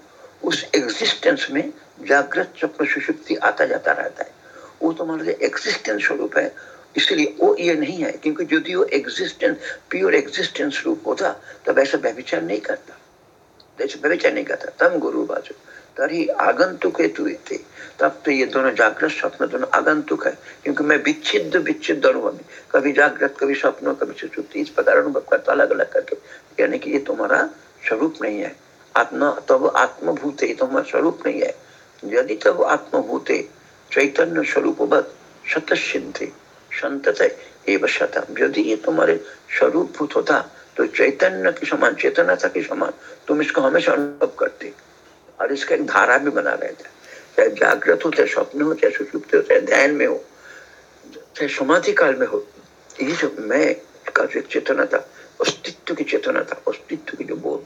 उस एग्जिस्टेंस में जागृत स्वप्न सुषुप्ति आता जाता रहता है। वो तुम्हारा एग्जिस्टेंस स्वरूप है, इसलिए वो ये नहीं है, क्योंकि यदि वो एग्जिस्टेंस प्योर एग्जिस्टेंस रूप होता, तब ऐसा व्यविचार नहीं करता। ऐसा व्यविचार नहीं करता। तम गुरु बाजू तरी आगंतुक हेतु तब तो ये दोनों जागृत स्वप्न, दोनों आगंतुक है। क्योंकि मैं विच्छिद विच्छिद अनुभव कभी जागृत, कभी स्वप्न, कभी सुचुप्ति इस प्रकार अनुभव करता अलग अलग करके। यानी कि ये तुम्हारा स्वरूप नहीं है। आत्मा, तब आत्मभूत है तुम्हारा स्वरूप नहीं है। यदि तब आत्मभूत, चैतन्य स्वरूप शत सिद्धि संतत एवं शतम। यदि ये तुम्हारे स्वरूप भूत होता तो चैतन्य के समान चेतनता के समान, तुम इसको हमेशा अनुभव करते। और इसका एक धारा भी बना रहता चाहे जागृत हो चाहे स्वप्न हो चाहे सुषुप्त हो चाहे ध्यान में हो। चाहे समाधि काल में हो। ये जो मैं, का जो चेतना था, अस्तित्व की चेतना था, अस्तित्व की जो बोध,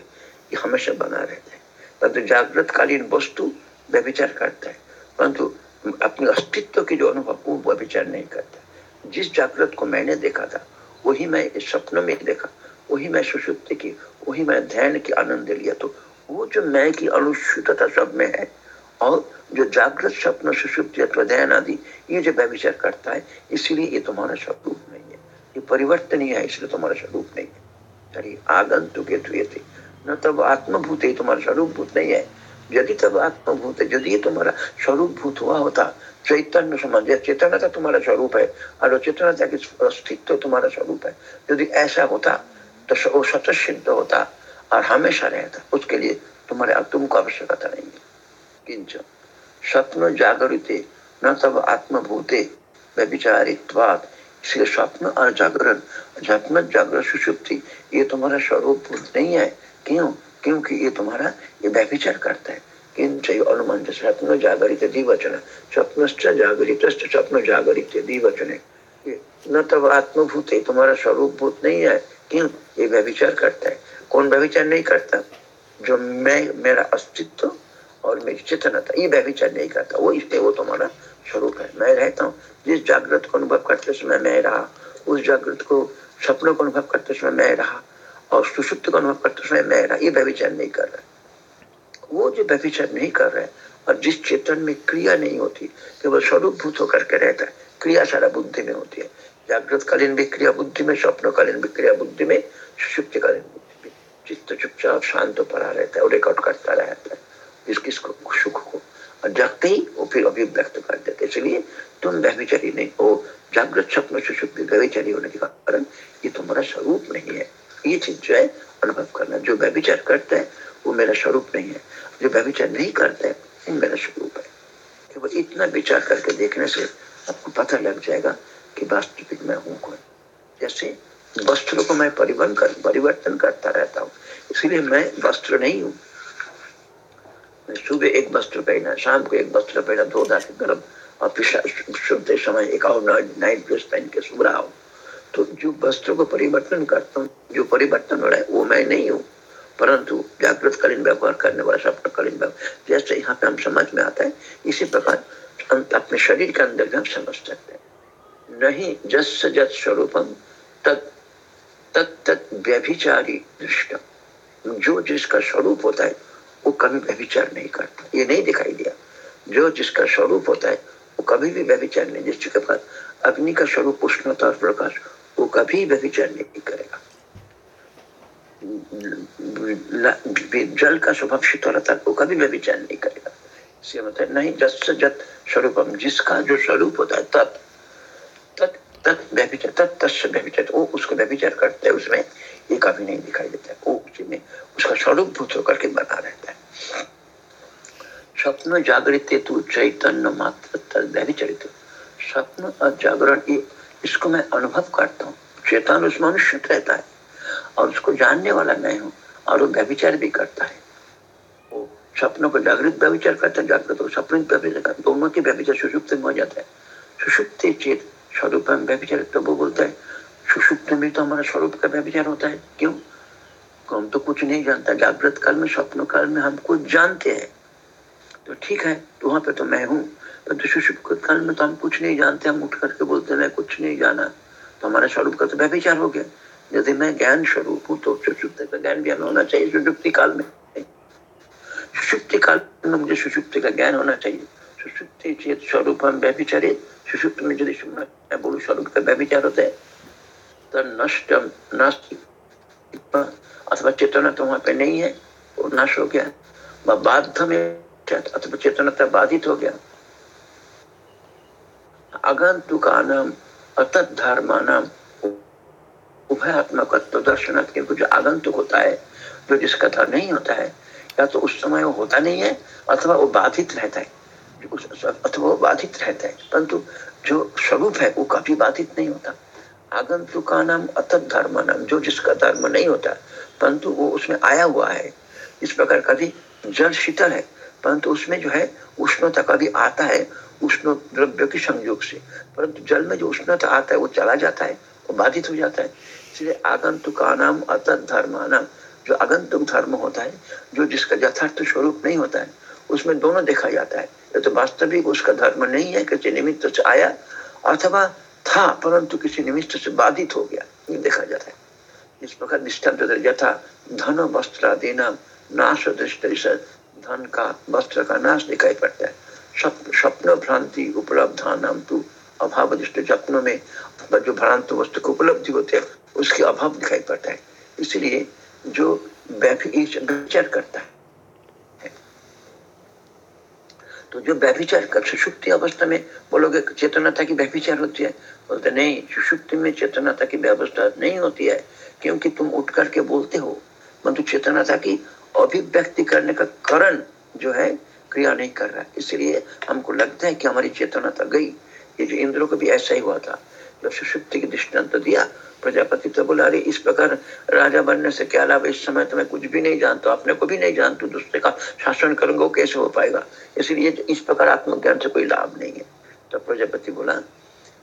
ये हमेशा बना रहता है। परंतु जागृत कालीन वस्तु व्यभिचार करता है। परंतु अपने अस्तित्व की जो अनुभव, वो व्यभिचार नहीं करता। जिस जागृत को मैंने देखा था, वही मैं इस सपनों में देखा, वही मैं सुषुप्ति की, वही मैं ध्यान की आनंद लिया। तो वो जो मैं की अनुसूतता सब में है, और जो जागृत स्वप्न सुषुप्ति ध्यान आदि ये जो व्यविचार करता है, इसीलिए ये तुम्हारा स्वरूप नहीं है। ये परिवर्तनीय है, इसलिए तुम्हारा स्वरूप नहीं है। चलिए आगंतुक थे न तब आत्मभूत है तुम्हारा स्वरूप भूत नहीं है। यदि तब आत्मभूत है, यदि ये तुम्हारा स्वरूप भूत हुआ होता, चैतन्य समझ चेतनता तुम्हारा स्वरूप है, और चेतनता की अस्तित्व तुम्हारा स्वरूप है, यदि ऐसा होता तो वो सच सिद्ध होता, और हमेशा रहता, उसके लिए तुम्हारे, तुमको आवश्यकता नहीं है। किंच स्वप्न जागृते न तब आत्मभूते। व्यभिचारित्वाद इसलिए स्वप्न और जागरण स्वप्न जागरण सुषुप्ति ये तुम्हारा स्वरूप भूत नहीं है। क्यों? क्योंकि ये तुम्हारा, ये व्यभिचार करता है। अनुमान स्वप्न जागरित दिवचन स्वप्न जागरित स्वप्न जागरित दिवचन। न तब आत्मभूत, तुम्हारा स्वरूप भूत नहीं है। क्यों? ये व्यभिचार करता है। कौन व्यभिचार नहीं करता? जो मैं, मेरा अस्तित्व और मेरी चेतनता ये व्यभिचार नहीं करता। वो इसलिए वो तुम्हारा स्वरूप है। मैं रहता हूँ। जिस जागृत को अनुभव करते समय मैं रहा। उस जागृत को सपनों को अनुभव करते समय मैं रहा। और सुषुप्त को अनुभव करते समय मैं रहा। ये व्यभिचार नहीं कर रहा। वो जो व्यभिचार नहीं कर रहे और जिस चेतन में क्रिया नहीं होती, केवल स्वरूप भूत होकर के रहता है, क्रिया सारा बुद्धि में होती है। जागृत कालीन भी क्रिया बुद्धि में स्वप्न कालीन भी क्रिया बुद्धि में सुषुप्त कालीन बुद्धि में। चित्त चुपचाप शांत पड़ा रहता है और रिकॉर्ड करता रहता है। किस किस को सुख को जगते ही वो फिर अभिव्यक्त कर देते। इसलिए तुम व्यभिचारी नहीं हो, जागृत स्वप्न सुषुप्त व्यभिचारी होने के कारण ये तुम्हारा स्वरूप नहीं है। ये चीज़ जो है, अनुभव करना। जो व्यभिचार करता है, वो मेरा स्वरूप नहीं है। जो व्यभिचार नहीं करता है, वो मेरा स्वरूप है। केवल इतना विचार करके देखने से आपको पता लग जाएगा कि वास्तविक मैं हूँ कौन। जैसे वस्त्र को मैं परिवर्तन कर, परिवर्तन करता रहता हूँ, इसलिए मैं वस्त्र नहीं हूँ। सुबह एक वस्त्र पहना, शाम को एक वस्त्र पहना धो धा के गर्म। और फिर सुनते समय एक और नाइट ड्रेस पहन के सो रहा तो जो वस्त्र को परिवर्तन करता हूँ, जो परिवर्तन हो रहा है, वो मैं नहीं हूँ। परंतु जागृत कालीन व्यवहार करने वाला कालीन व्यवहार। जैसे यहाँ पे हम समझ में आता है, इसी प्रकार अपने शरीर के अंदर भी हम समझ सकते हैं। नहीं जस जत स्वरूपम, तत् तत्त व्यभिचारी दृष्ट जो जिसका स्वरूप होता है वो कभी व्यभिचार नहीं करता। ये नहीं दिखाई दिया। जो जिसका स्वरूप होता है, वो कभी भी व्यभिचार नहीं जिसके पास अग्नि का स्वरूप, उष्णता और प्रकाश, वो कभी व्यभिचार नहीं करेगा। जल का स्वभाव शीतलता वो कभी व्यभिचार नहीं करेगा। इसलिए मतलब नहीं, जस जत स्वरूपम, जिसका जो स्वरूप होता है, तत् तत् तत् व्यभिचार तत्स्य व्यभिचार, वो उसको व्यभिचार करते हैं उसमें। ये कभी नहीं दिखाई देता वो उसी में उसका स्वरूप भूत होकर के बना रहता है। स्वप्न जागृत तू चैतन्य मात्र व्यभिचरित स्वप्न और जागरण इसको मैं अनुभव करता हूँ। चेतन उस मनुष्य रहता है और उसको जानने वाला मैं हूँ और वो व्यविचार भी करता है। वो सपनों को जागृत व्यविचार करता है, जागृत और सपन व्यविचार दोनों के व्यविचार सुषुप्त में हो जाता है। सुषुप्त चेत स्वरूप में व्यविचार तो वो बोलता है। सुषुप्त में तो हमारा स्वरूप का व्यविचार होता है। क्यों? हम तो कुछ नहीं जानता। जागृत काल में, स्वप्न काल में हम कुछ जानते हैं। तो ठीक है तो वहाँ पे तो मैं हूँ। तो सुषुप्त काल में तो हम कुछ नहीं जानते। हम उठ करके बोलते, मैं कुछ नहीं जाना। तो हमारे स्वरूप का तो व्यभिचार हो गया। यदि मैं ज्ञान स्वरूप हूँ तो सुषुप्त का ज्ञान भी हमें होना चाहिए सुषुप्ति काल में। सुषुप्ति काल में मुझे सुषुप्ति का ज्ञान होना चाहिए। सुषुप्ति स्वरूप हम व्यभिचारे सुषुप्त में यदि बोलू स्वरूप का व्यभिचार होता है नष्ट नष्ट। अथवा वहाँ नहीं है, वो नाश हो गया। बाध्य में अथवा चेतनता बाधित हो गया। आगंतुकानाम अतत धर्मानाम उभयात्मक दर्शन क्योंकि जो आगंतुक होता है, जो जिसका धर्म नहीं होता है, या तो उस समय वो होता नहीं है, अथवा वो बाधित रहता है। अथवा वो बाधित रहता है, परंतु जो स्वरूप है, वो कभी बाधित नहीं होता। आगंतुका नाम अतत धर्म नाम जो जिसका धर्म नहीं होता, परंतु वो उसमें आया हुआ है। इस प्रकार कभी जल शीतल है, परंतु उसमें जो है उष्णता कभी आता है, उष्ण द्रव्य के संयोग से। परंतु जल में जो उष्णता आता है, वो चला जाता है, वो बाधित हो जाता है। इसलिए आगंतुक नाम अतत धर्मानाम, जो आगंतुक धर्म होता है, जो जिसका यथार्थ स्वरूप नहीं होता है, उसमें दोनों देखा जाता है। ये तो वास्तविक उसका धर्म नहीं है, किसी निमित्त से आया, अथवा था, परंतु किसी निमित्त से बाधित हो गया। ये देखा जाता है। इस प्रकार दृष्टांत यथा धन वस्त्र आदि नाम नाश धन का, वस्त्र का नाश दिखाई पड़ता है। स्वप्न भ्रांति उपलब्ध नाम तो अभाव दृष्ट स्वप्नों में जो भ्रांत वस्तु को उपलब्धि होते हैं, उसके अभाव दिखाई पड़ता है। इसलिए जो व्यभिचार करता है तो जो व्यभिचार कर, सुषुप्ति अवस्था में बोलोगे चेतनता की व्यभिचार होती है, बोलते नहीं, सुषुप्ति में चेतनता की व्यवस्था नहीं होती है, क्योंकि तुम उठ करके बोलते हो। परंतु चेतनता की अभिव्यक्ति करने का कारण जो है, क्रिया नहीं कर रहा। इसलिए हमको लगता है कि हमारी चेतनता गई। ये जो इंद्रों को भी ऐसा ही हुआ था। सुषुप्ति दिया। प्रजापति तो बोला, अरे, इस प्रकार राजा बनने से क्या लाभ इस समय तो मैं कुछ भी नहीं जानता, अपने को भी नहीं जानता, दूसरे का शासन करूँगा कैसे हो पाएगा? इसलिए इस प्रकार आत्मज्ञान से कोई लाभ नहीं है। तो प्रजापति बोला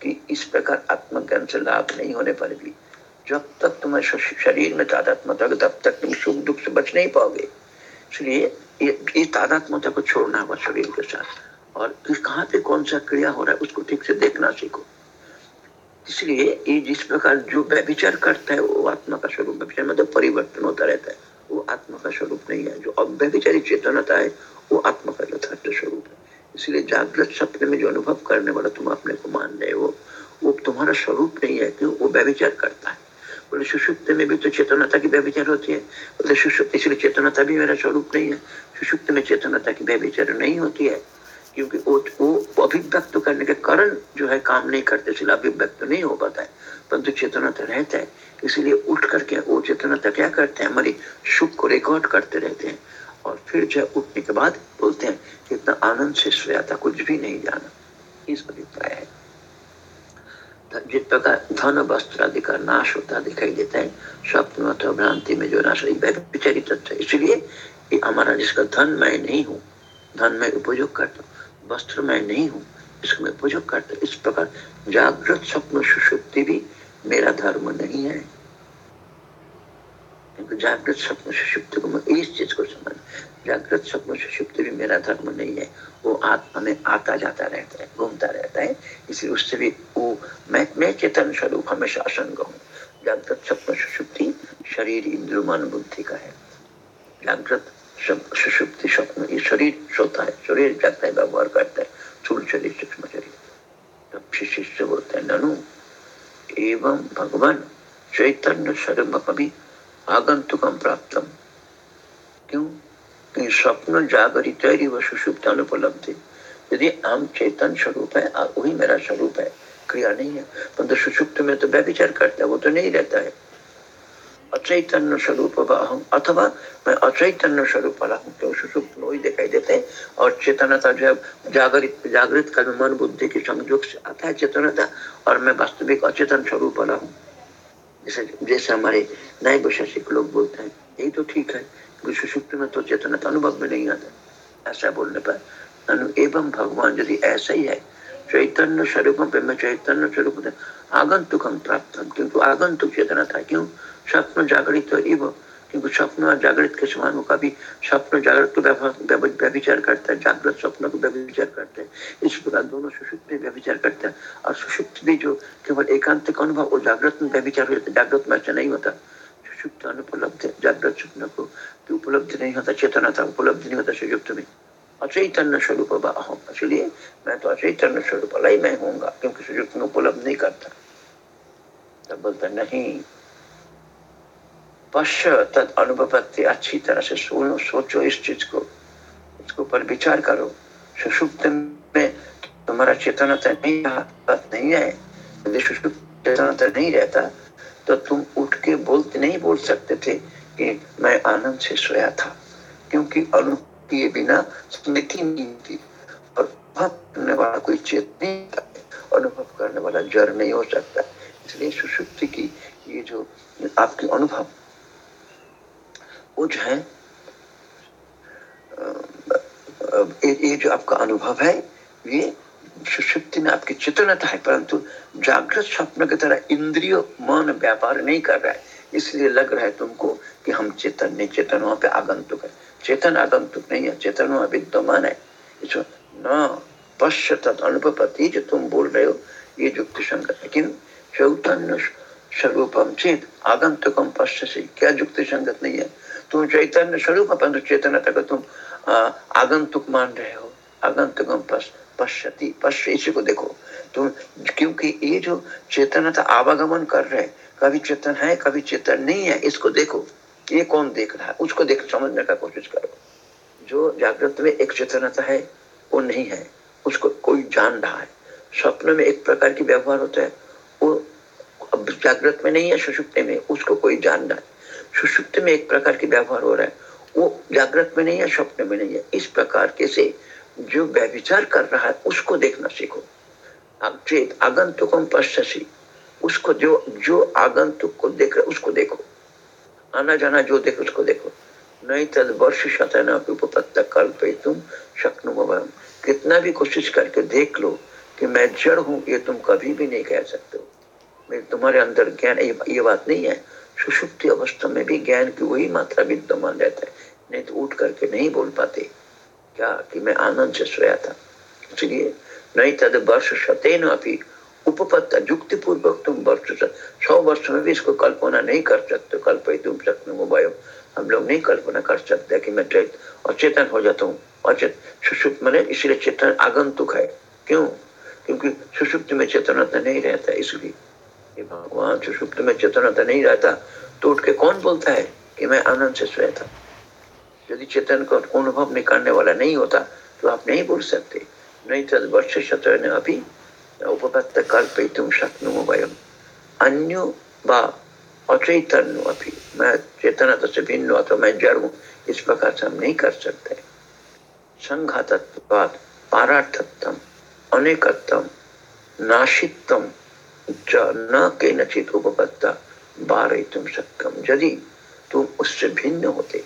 कि इस प्रकार आत्मज्ञान से लाभ नहीं होने पर भी जब तक तुम्हें शरीर में तादात्मता तब तक तुम सुख दुख से बच नहीं पाओगे। इसलिए ये तादात्मता को छोड़ना होगा शरीर के साथ। और कहाँ पे कौन सा क्रिया हो रहा है, उसको ठीक से देखना सीखो। इसलिए ये जिस प्रकार जो व्यभिचार करता है, वो आत्मा का स्वरूप व्यभिचार मतलब परिवर्तन होता रहता है। वो आत्मा का स्वरूप नहीं है। जो अव्यभिचारी चेतनता है, वो आत्मा का यथार्थ स्वरूप है। इसलिए जागृत सपने में जो अनुभव करने वाला तुम अपने को मान रहे हो, वो तुम्हारा स्वरूप नहीं है क्यों वो व्यभिचार करता है। बोले, सुषुप्त में भी तो चेतनता की व्यभिचार होती है। बोले, सुषुप्त, इसलिए चेतनता भी मेरा स्वरूप नहीं है। सुषुप्त में चेतनता की व्यभिचार नहीं होती है। क्योंकि वो अभिव्यक्त करने के कारण जो है काम नहीं करते, इसलिए अभिव्यक्त नहीं हो पाता है। परंतु चेतनता रहता है, इसीलिए उठ करके वो चेतनता क्या करते हैं हमारी सुख को रिकॉर्ड करते रहते हैं और फिर जो उठने के बाद बोलते हैं इतना आनंद से सोया था कुछ भी नहीं जाना। इस अभिप्राय है। जिस प्रकार धन, वस्त्र आदि का नाश होता दिखाई देता है स्वप्न अथवा भ्रांति में जो नाश विचरित इसलिए हमारा जिसका धन मैं नहीं हूँ धन में उपयोग करता हूँ। वस्त्र मैं नहीं हूँ, इसको मैं उपयोग करता इस प्रकार जागृत स्वप्न सुषुप्ति भी मेरा धर्म नहीं है। जागृत स्वप्न सुषुप्ति को मैं इस चीज़ को समझ, जागृत स्वप्न सुषुप्ति भी मेरा धर्म नहीं है। वो आत्मा में आता जाता रहता है, घूमता रहता है, इसलिए उससे भी वो, मैं मैं चेतन स्वरूप हमेशा असंग हूँ। जागृत स्वप्न सुषुप्ति शरीर इंद्र मन, बुद्धि का है। जागृत सुषुप्ति स्वप्न ये शरीर सोता है, शरीर जाता है, व्यवहार करता है। स्थूल शरीर सूक्ष्म शरीर तब शिष्य बोलते हैं, ननु, एवं भगवान, चैतन्य स्वरूप कभी आगंतुकम प्राप्तम। क्यों? स्वप्न जागरित व सुषुप्त अनुपलब्धि यदि हम चेतन स्वरूप है वही मेरा स्वरूप है। क्रिया नहीं है। परंतु सुषुप्त में तो व्यभिचार करता है, वो तो नहीं रहता है। अचैतन्य स्वरूप अहम अथवा मैं अचैतन्य स्वरूप वाला हूँ तो सुसुप्त में वही दिखाई देते हैं। और चेतनता जो जागृत जागृत का मन बुद्धि के संयोग से आता है चेतनता, और मैं वास्तविक अचेतन स्वरूप वाला हूँ जैसे जैसे हमारे नए वैशेषिक लोग बोलते हैं, यही तो ठीक है सुषुप्त में तो चेतनता अनुभव में नहीं आता। ऐसा बोलने पर एवं भगवान यदि ऐसा ही है चैतन्य स्वरूप में चैतन्य स्वरूप आगंतुक हम प्राप्त किंतु आगंतुक चेतना था क्यों? स्वप्न जागृत इव क्योंकि स्वप्न और जागृत के समान होगा भी स्वप्न जागृत को व्यभिचार करता है जागृत स्वप्न को व्यभिचार करते हैं इस प्रकार दोनों सुषुप्त में व्यभिचार करते हैं और सुषुप्त भी जो केवल एकांत का अनुभव वो जागृत में व्यभिचार हो जाता जागृत में ऐसा नहीं होता सुषुप्त अनुपलब्ध जागृत स्वप्न को उपलब्ध नहीं होता चेतना था उपलब्ध नहीं होता सुषुप्त में अचैतन्य स्वरूप इसलिए मैं तो अचैतन्य स्वरूप ही मैं हूँगा क्योंकि सुजुक्त में उपलब्ध नहीं करता तब बोलता नहीं पश्य तद अनुभवत्य अच्छी तरह से सुनो, सोचो इस चीज़ को। इसके ऊपर विचार करो। सुषुप्त में तुम्हारा चेतनता नहीं नहीं है। यदि सुषुप्त चेतनता नहीं रहता तो तुम उठ के बोलते नहीं बोल सकते थे कि मैं आनंद से सोया था, क्योंकि अनुभव किए बिना स्मृति नहीं थी। और अनुभव करने वाला कोई चेत नहीं अनुभव करने वाला जड़ नहीं हो सकता। इसलिए सुषुप्ति की ये जो आपके अनुभव जो है? ये जो आपका अनुभव है, ये सुषुप्ति में आपकी चेतनता है, परंतु जागृत स्वप्न की तरह इंद्रिय मन व्यापार नहीं कर रहा है। इसलिए लग रहा है तुमको कि हम चेतन नहीं, चेतन वहाँ पे आगंतुक है। चेतन आगंतुक नहीं है, चेतन वहाँ विद्यमान है। न पश्य अनुपति जो तुम बोल रहे हो, ये युक्ति संगत लेकिन चैतन्य स्वरूपम चेत आगंतुकम पश्य से क्या युक्ति संगत नहीं है? तुम चैतन्य स्वरूप परंतु चेतन तक तुम आगंतुक मान रहे हो। पश्य, इसी को देखो। तुम, क्योंकि ये जो चेतनता आवागमन कर रहे कभी चेतन है, कभी चेतन नहीं है, इसको देखो। ये कौन देख रहा है? उसको देख, समझने का कोशिश करो। जो जागृत में एक चेतनता है, वो नहीं है। उसको कोई जान रहा है। स्वप्न में एक प्रकार की व्यवहार होता है। वो जागृत में नहीं है, सुषुप्त में उसको कोई जान रहा है। सुषुप्त में एक प्रकार की व्यवहार हो रहा है। वो जागृत में नहीं है, स्वप्न में नहीं है। इस प्रकार के से जो व्यविचार कर रहा है, उसको देखना सीखो। चेत आगंतुकम पश्ची उसको जो जो आगंतुक को देख रहे उसको देखो। आना जाना जो देखो उसको देखो। नहीं तद वर्ष शतन तुम कितना भी कोशिश करके देख लो कि मैं जड़ हूँ, ये तुम कभी भी नहीं कह सकते हो। तुम्हारे अंदर ज्ञान ये बात नहीं है। सुषुप्ति अवस्था में भी ज्ञान की वही मात्रा विद्यमान रहता है। नहीं तो उठ करके नहीं बोल पाते। क्या कि मैं आनंद से सोया था। इसलिए नहीं तद वर्ष शतेन अभी उपपत्ता युक्ति पूर्वक तुम वर्ष सौ वर्ष में भी इसको कल्पना नहीं कर सकते। कल्प तुम सकते मोबाइल हम लोग नहीं कल्पना कर सकते कि मैं अचेतन हो जाता हूँ। अचेत सुषुप्त मैंने, इसलिए चेतन आगंतुक है। क्यों? क्योंकि सुषुप्त में चेतनता नहीं रहता, इसलिए। भगवान सुषुप्त में चेतनता नहीं रहता तो उठ के कौन बोलता है कि मैं आनंद से सोया था? यदि चेतन को अनुभव नहीं करने वाला नहीं होता तो आप नहीं बोल सकते। नहीं तद वर्ष शत्र अभी उपपत्त कल्पयितुं शक्नुमः वयम् अन्यो वा अचैतन्य अभी। मैं चेतना से भिन्न अथवा मैं जड़ हूँ, इस प्रकार से हम नहीं कर सकते। संघातत्वाद पारार्थत्वम, अनेकत्वम, नाशित्वम च न के नचित उपपत्ता तुम सक्कम यदि तुम उससे भिन्न होते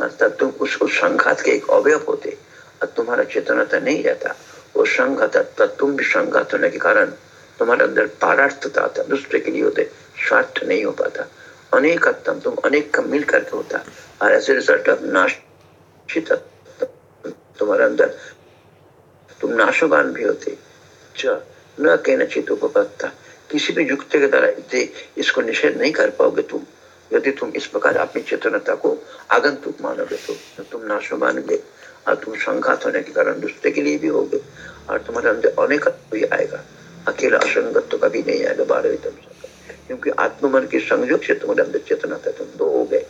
तुम उस, उस संघात के एक अवयव होते और तुम्हारा चेतनता नहीं रहता वो संगत तुम भी संगत होने के कारण तुम्हारे अंदर पारार्थता दूसरे के लिए होते स्वार्थ नहीं हो पाता। अनेक तुम अनेक मिल करके होता और ऐसे रिज़ल्ट तुम्हारे अंदर तुम नाशवान भी होते। न कहना चित उपपत्ता किसी भी युक्ति के द्वारा इसको निषेध नहीं कर पाओगे तुम। यदि तुम इस प्रकार अपनी चेतनता को आगंतुक मानोगे तो तुम नाशवान गए और तुम संघात होने के कारण दूसरे के लिए भी हो गए और तुम्हारे अंदर अनेक भी आएगा। अकेला असंगत तो कभी नहीं आएगा बारहवीं तुम क्योंकि आत्ममन के संयोग से तुम्हारे अंदर चेतना था तुम दो हो गए।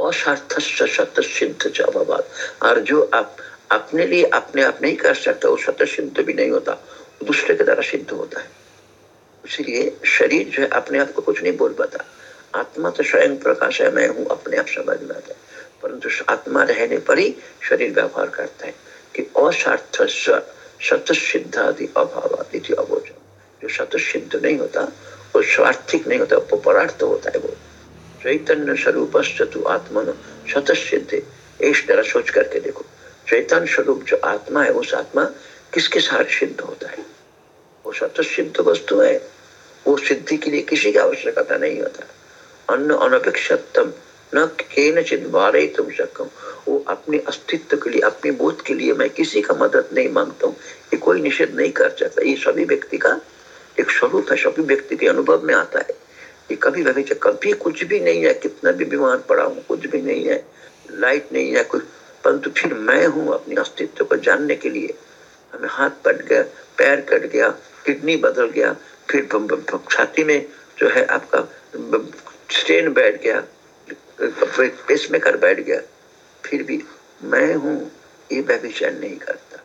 असार्थ सिद्ध और जो आप अपने लिए अपने आप नहीं कर सकता, वो सत सिद्ध भी नहीं होता। दूसरे के द्वारा सिद्ध होता है। इसलिए शरीर जो है अपने आप को कुछ नहीं बोल पाता। आत्मा तो स्वयं प्रकाश है, मैं हूँ, अपने आप समझ में आता है। परंतु आत्मा रहने पर ही शरीर व्यवहार करता है कि असार्थ सिद्धादि अभाव अवोचन। जो शत सिद्ध नहीं होता, वो स्वार्थिक नहीं होता, वो परार्थ होता है वो। चैतन्य स्वरूप आत्मन शत सिद्ध इस तरह सोच करके देखो। चैतन्य स्वरूप जो आत्मा है, उस आत्मा किसके साथ सिद्ध होता है? वो सत सिद्ध वस्तु है। वो सिद्धि के लिए किसी की आवश्यकता नहीं होता। अन्न अनपेक्षतम, न केनचित बारे तुम सकम वो अपने अस्तित्व के लिए, अपने बोध के लिए मैं किसी का मदद नहीं माँगता हूँ। ये कोई निषेध नहीं कर सकता। ये सभी व्यक्ति का एक स्वरूप है। सभी व्यक्ति के अनुभव में आता है। ये कभी कभी कभी कुछ भी नहीं है। कितना भी बीमार पड़ा हूँ, कुछ भी नहीं है। लाइट नहीं है, कुछ। परंतु फिर मैं हूँ अपने अस्तित्व को जानने के लिए। हमें हाथ पट गया, पैर कट गया, किडनी बदल गया फिर छाती में जो है आपका स्टेन बैठ गया पेस में कर बैठ गया। फिर भी मैं हूँ, ये व्यभिचार नहीं करता।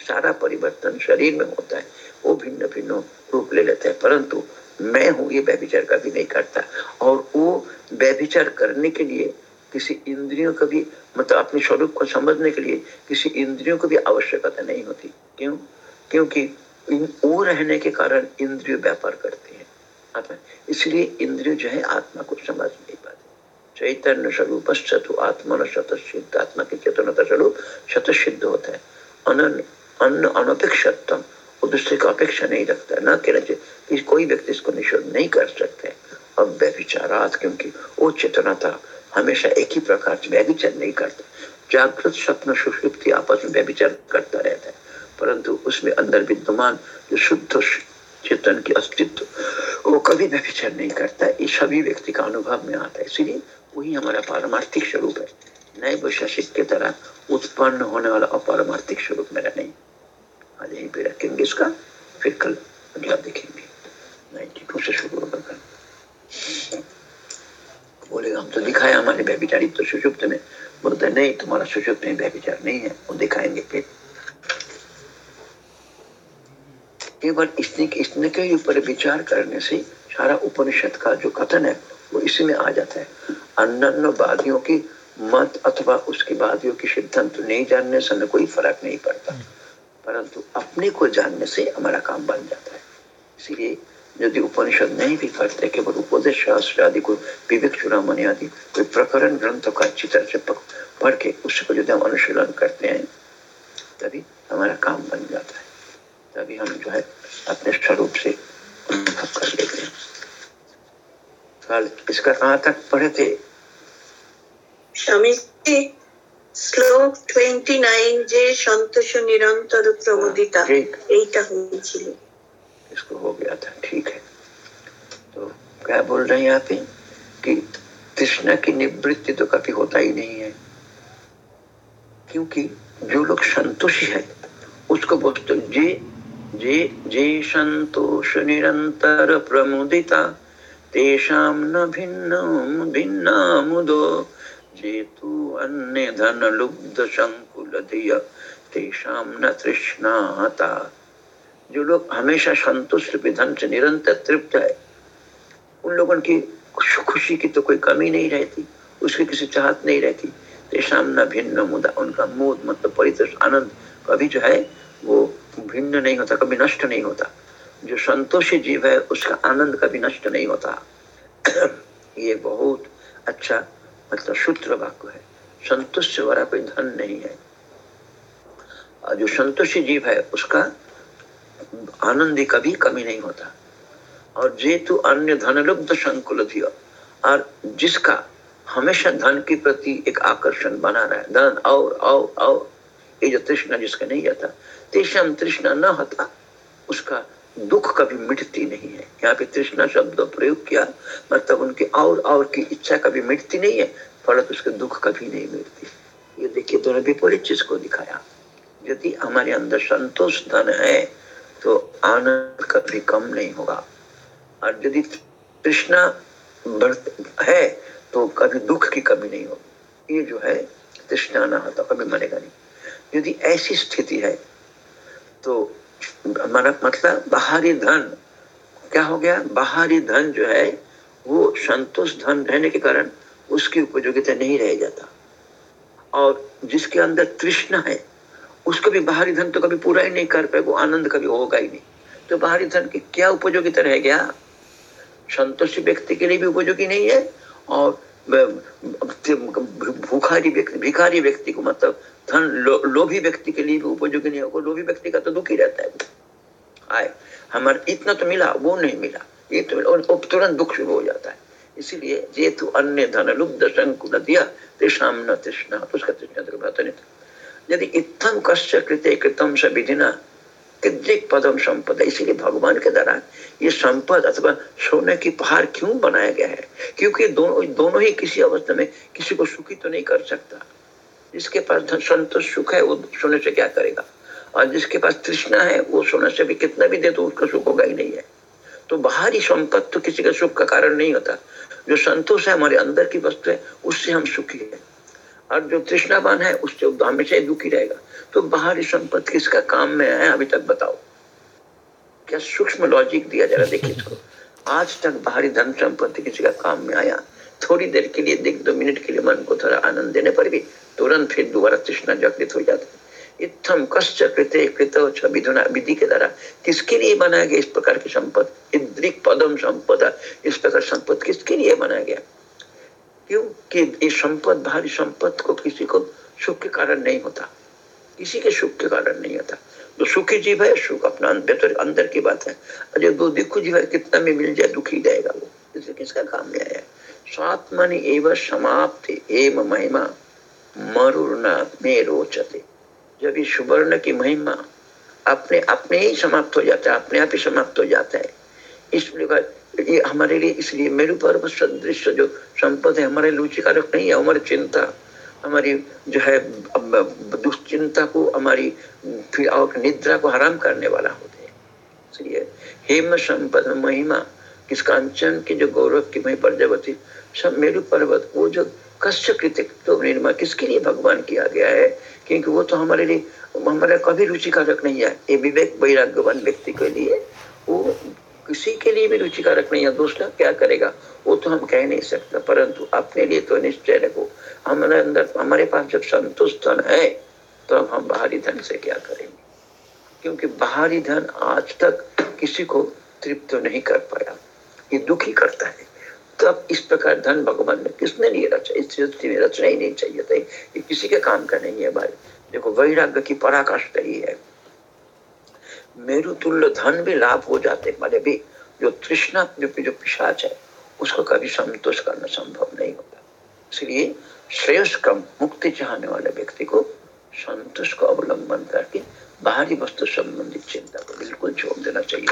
सारा परिवर्तन शरीर में होता है। वो भिन्न भिन्न रूप ले लेता है, परंतु मैं हूँ, ये व्यभिचार कभी नहीं करता। और वो व्यभिचार करने के लिए किसी इंद्रियों का भी मतलब अपने स्वरूप को समझने के लिए किसी इंद्रियों को भी आवश्यकता नहीं होती। क्यों? क्योंकि वो रहने के कारण इंद्रिय व्यापार करते हैं। आत्मा इसलिए इंद्रिय जो है, आत्मा को समझ नहीं पाते। चैतन्य स्वरूप आत्मा शत सिद्ध आत्मा की चेतनता स्वरूप शत सिद्ध होता है। अन्न अनपेक्षतम दूसरे का अपेक्षा नहीं रखता न कहना चाहिए कोई व्यक्ति इसको निषेध नहीं कर सकते अब व्यभिचारात, क्योंकि वो चेतना था हमेशा एक ही प्रकार से व्यभिचार नहीं करता। जागृत, स्वप्न, सुषुप्ति आपस में व्यभिचार करता रहता है। परंतु उसमें अंदर विद्यमान जो शुद्ध चेतन की अस्तित्व, वो कभी व्यभिचार नहीं करता। ये सभी व्यक्ति का अनुभव में आता है। इसलिए वही हमारा पारमार्थिक स्वरूप है। नए वैशासिक की तरह उत्पन्न होने वाला अपारमार्थिक स्वरूप मेरा नहीं। आज यहीं पे रखेंगे इसका, फिर कल अगला देखेंगे। से शुरू होगा। बोलेगा, हम तो दिखाया हमारे व्यभिचारी तो सुषुप्त में। बोलते नहीं, तुम्हारा सुषुप्त में व्यभिचार नहीं है। वो दिखाएँगे फिर। केवल इसने इसने के ऊपर विचार करने से सारा उपनिषद का जो कथन है, वो इसी में आ जाता है। अन्य वादियों की मत अथवा उसके वादियों की सिद्धांत नहीं जानने से हमें कोई फ़र्क नहीं पड़ता। परंतु अपने को जानने से हमारा काम बन जाता है। इसीलिए यदि उपनिषद नहीं भी पढ़ते केवल उपदेश शास्त्र आदि को विवेक चुनामणि आदि कोई प्रकरण ग्रंथ का अच्छी तरह से पढ़ के उसको यदि हम अनुशीलन करते हैं, तभी हमारा काम बन जाता है। तभी हम जो है अपने स्वरूप से अनुभव कर लेते हैं कल इसका कहाँ तक पढ़े थे स्वामी जी শ্লোক 29 যে সন্তোষ নিরন্তর প্রমোদিতা এইটা হয়েছিল इसको हो गया था ठीक है तो क्या बोल रहे हैं यहाँ पे कि तृष्णा की निवृत्ति तो कभी होता ही नहीं है क्योंकि जो लोग संतोषी है उसको बोलते जे जे जे निरंतर प्रमुदिता तेषां न भिन्न भिन्न मुदो जेतु अन्य धन लुब्ध संकुल धिय तेषां न तृष्णाता। जो लोग हमेशा संतुष्ट विधन से निरंतर तृप्त है। उन लोगों की खुशी की तो कोई कमी नहीं रहती, उसकी किसी चाहत नहीं रहती। तेषाम न भिन्न मुदा उनका मोद मतलब परितोष आनंद कभी जो है, वो भिन्न नहीं होता, कभी नष्ट नहीं होता। जो संतोषी जीव है, उसका आनंद कभी नष्ट नहीं होता। [CLEARS THROAT] ये बहुत अच्छा मतलब सूत्र वाक्य है। संतुष्ट वाला कोई धन नहीं है। और जो संतोषी जीव है, उसका आनंद कभी कमी नहीं होता। और जेतु अन्य धन लुब्ध संकुल और जिसका हमेशा धन के प्रति एक आकर्षण बना रहा। है धन, और और और, ये जो तृष्णा जिसका नहीं जाता तेषम तृष्णा न होता, उसका दुख कभी मिटती नहीं है। यहाँ पे तृष्णा शब्द प्रयोग किया मतलब उनकी और और की इच्छा कभी मिटती नहीं है, फलत उसके दुख कभी नहीं मिटती। ये देखिए दोनों विपरीत चीज़ को दिखाया। यदि हमारे अंदर संतोष धन है तो आनंद कभी कम नहीं होगा। और यदि तृष्णा है तो कभी दुख की कमी नहीं होगी। ये जो है, तृष्णा ना होता, कभी मरेगा नहीं। यदि ऐसी स्थिति है तो मतलब बाहरी धन, क्या हो गया? बाहरी धन जो है, वो संतोष धन रहने के कारण उसकी उपयोगिता नहीं रह जाता। और जिसके अंदर तृष्णा है, उसको भी बाहरी धन तो कभी पूरा ही नहीं कर पाए वो आनंद कभी होगा ही नहीं। तो बाहरी धन की क्या उपयोगिता रह गया? संतोषी व्यक्ति के लिए भी उपयोगी नहीं है, और भूखारी व्यक्ति भिखारी व्यक्ति को मतलब धन लो, लोभी व्यक्ति के लिए भी उपयोगी नहीं होगा लोभी व्यक्ति का तो दुखी रहता है। आए हमारे इतना तो मिला वो नहीं मिला। ये तो और तुरंत दुख हो जाता है। इसीलिए जे तू अन्य धन लुब्ध न दिया तेषाम न तृष्णा उसका तृष्णा यदि इतम कश्य कृत्य कृतम स विधिना किद्रिक पदम संपद इसीलिए भगवान के द्वारा ये संपद अथवा सोने की पहाड़ क्यों बनाया गया है? क्योंकि दोनों दोनों ही किसी अवस्था में किसी को सुखी तो नहीं कर सकता। जिसके पास संतोष सुख है, वो सोने से क्या करेगा? और जिसके पास तृष्णा है, वो सोने से भी कितना भी दे तो उसका सुख होगा ही नहीं है। तो बाहरी संपत्ति तो किसी का सुख का कारण नहीं होता। जो संतोष है, हमारे अंदर की वस्तु है, उससे हम सुखी है। और जो तृष्णावान है, उससे हमेशा ही दुखी रहेगा। तो बाहरी संपत्ति किसका काम में है, अभी तक बताओ। क्या सूक्ष्म लॉजिक दिया जा रहा देखिए इसको। आज तक बाहरी धन संपत्ति किसी का काम में आया। थोड़ी देर के लिए देख दो मिनट के लिए मन को थोड़ा आनंद देने पर भी तुरंत फिर दोबारा तृष्णा जागृत हो जाता इतम कश्च कृते कृत विधुना विधि के द्वारा। किसके लिए बनाया गया इस प्रकार की संपद इद्रिक पदम संपदा। इस प्रकार संपद किसके लिए बनाया गया? क्योंकि ये संपद भारी संपद को किसी को सुख के कारण नहीं होता। किसी के सुख के कारण नहीं होता। तो सुखी जीव है, सुख अपना बेहतर अंदर की बात है। अजय दो दुख जीव है कितना में मिल जाए, दुखी जाएगा वो। इसे किसका काम में आया स्वात्मनि एवं समाप्त एम महिमा मरुना में रोचते। जब ये सुवर्ण की महिमा अपने अपने ही समाप्त हो जाता है, अपने आप ही समाप्त हो जाता है। इसलिए ये हमारे लिए, इसलिए मेरु पर्व सदृश जो संपद है, हमारे रुचिकारक नहीं है, हमारी चिंता। हमारी जो है दुश्चिंता को, हमारी फिर और निद्रा को हराम करने वाला होते हैं। इसलिए हेम संपद महिमा, किस कांचन के जो गौरव की मही प्रजावती सब मेरु पर्वत, वो जो कश्य कृतिक तो निर्मा, किसके लिए भगवान किया गया है? क्योंकि वो तो हमारे लिए, हमारे कभी रुचिकारक नहीं है। ये विवेक वैराग्यवान व्यक्ति के लिए, वो किसी के लिए भी रुचिकारक नहीं है। दूसरा क्या करेगा? वो तो हम कह नहीं सकते, परंतु अपने लिए तो निश्चय रखो। हमारे अंदर, हमारे पास जब संतुष्ट धन है तो हम बाहरी धन से क्या करेंगे? क्योंकि बाहरी धन आज तक किसी को तृप्त नहीं कर पाया। ये दुखी करता है। तब इस प्रकार धन भगवान ने किसने नहीं रचा? इस सृष्टि में रचना ही नहीं चाहिए था। ये किसी के काम का नहीं है भाई। देखो, वैराग्य की पराकाष्ठा ही है। मेरु तुल्य धन भी लाभ हो जाते मारे भी जो तृष्णा, जो पिशाच है, उसको कभी संतोष करना संभव नहीं होता। इसलिए श्रेयस कम मुक्ति चाहने वाले व्यक्ति को संतोष को अवलंबन करके बाहरी वस्तु संबंधित चिंता को बिल्कुल छोड़ देना चाहिए।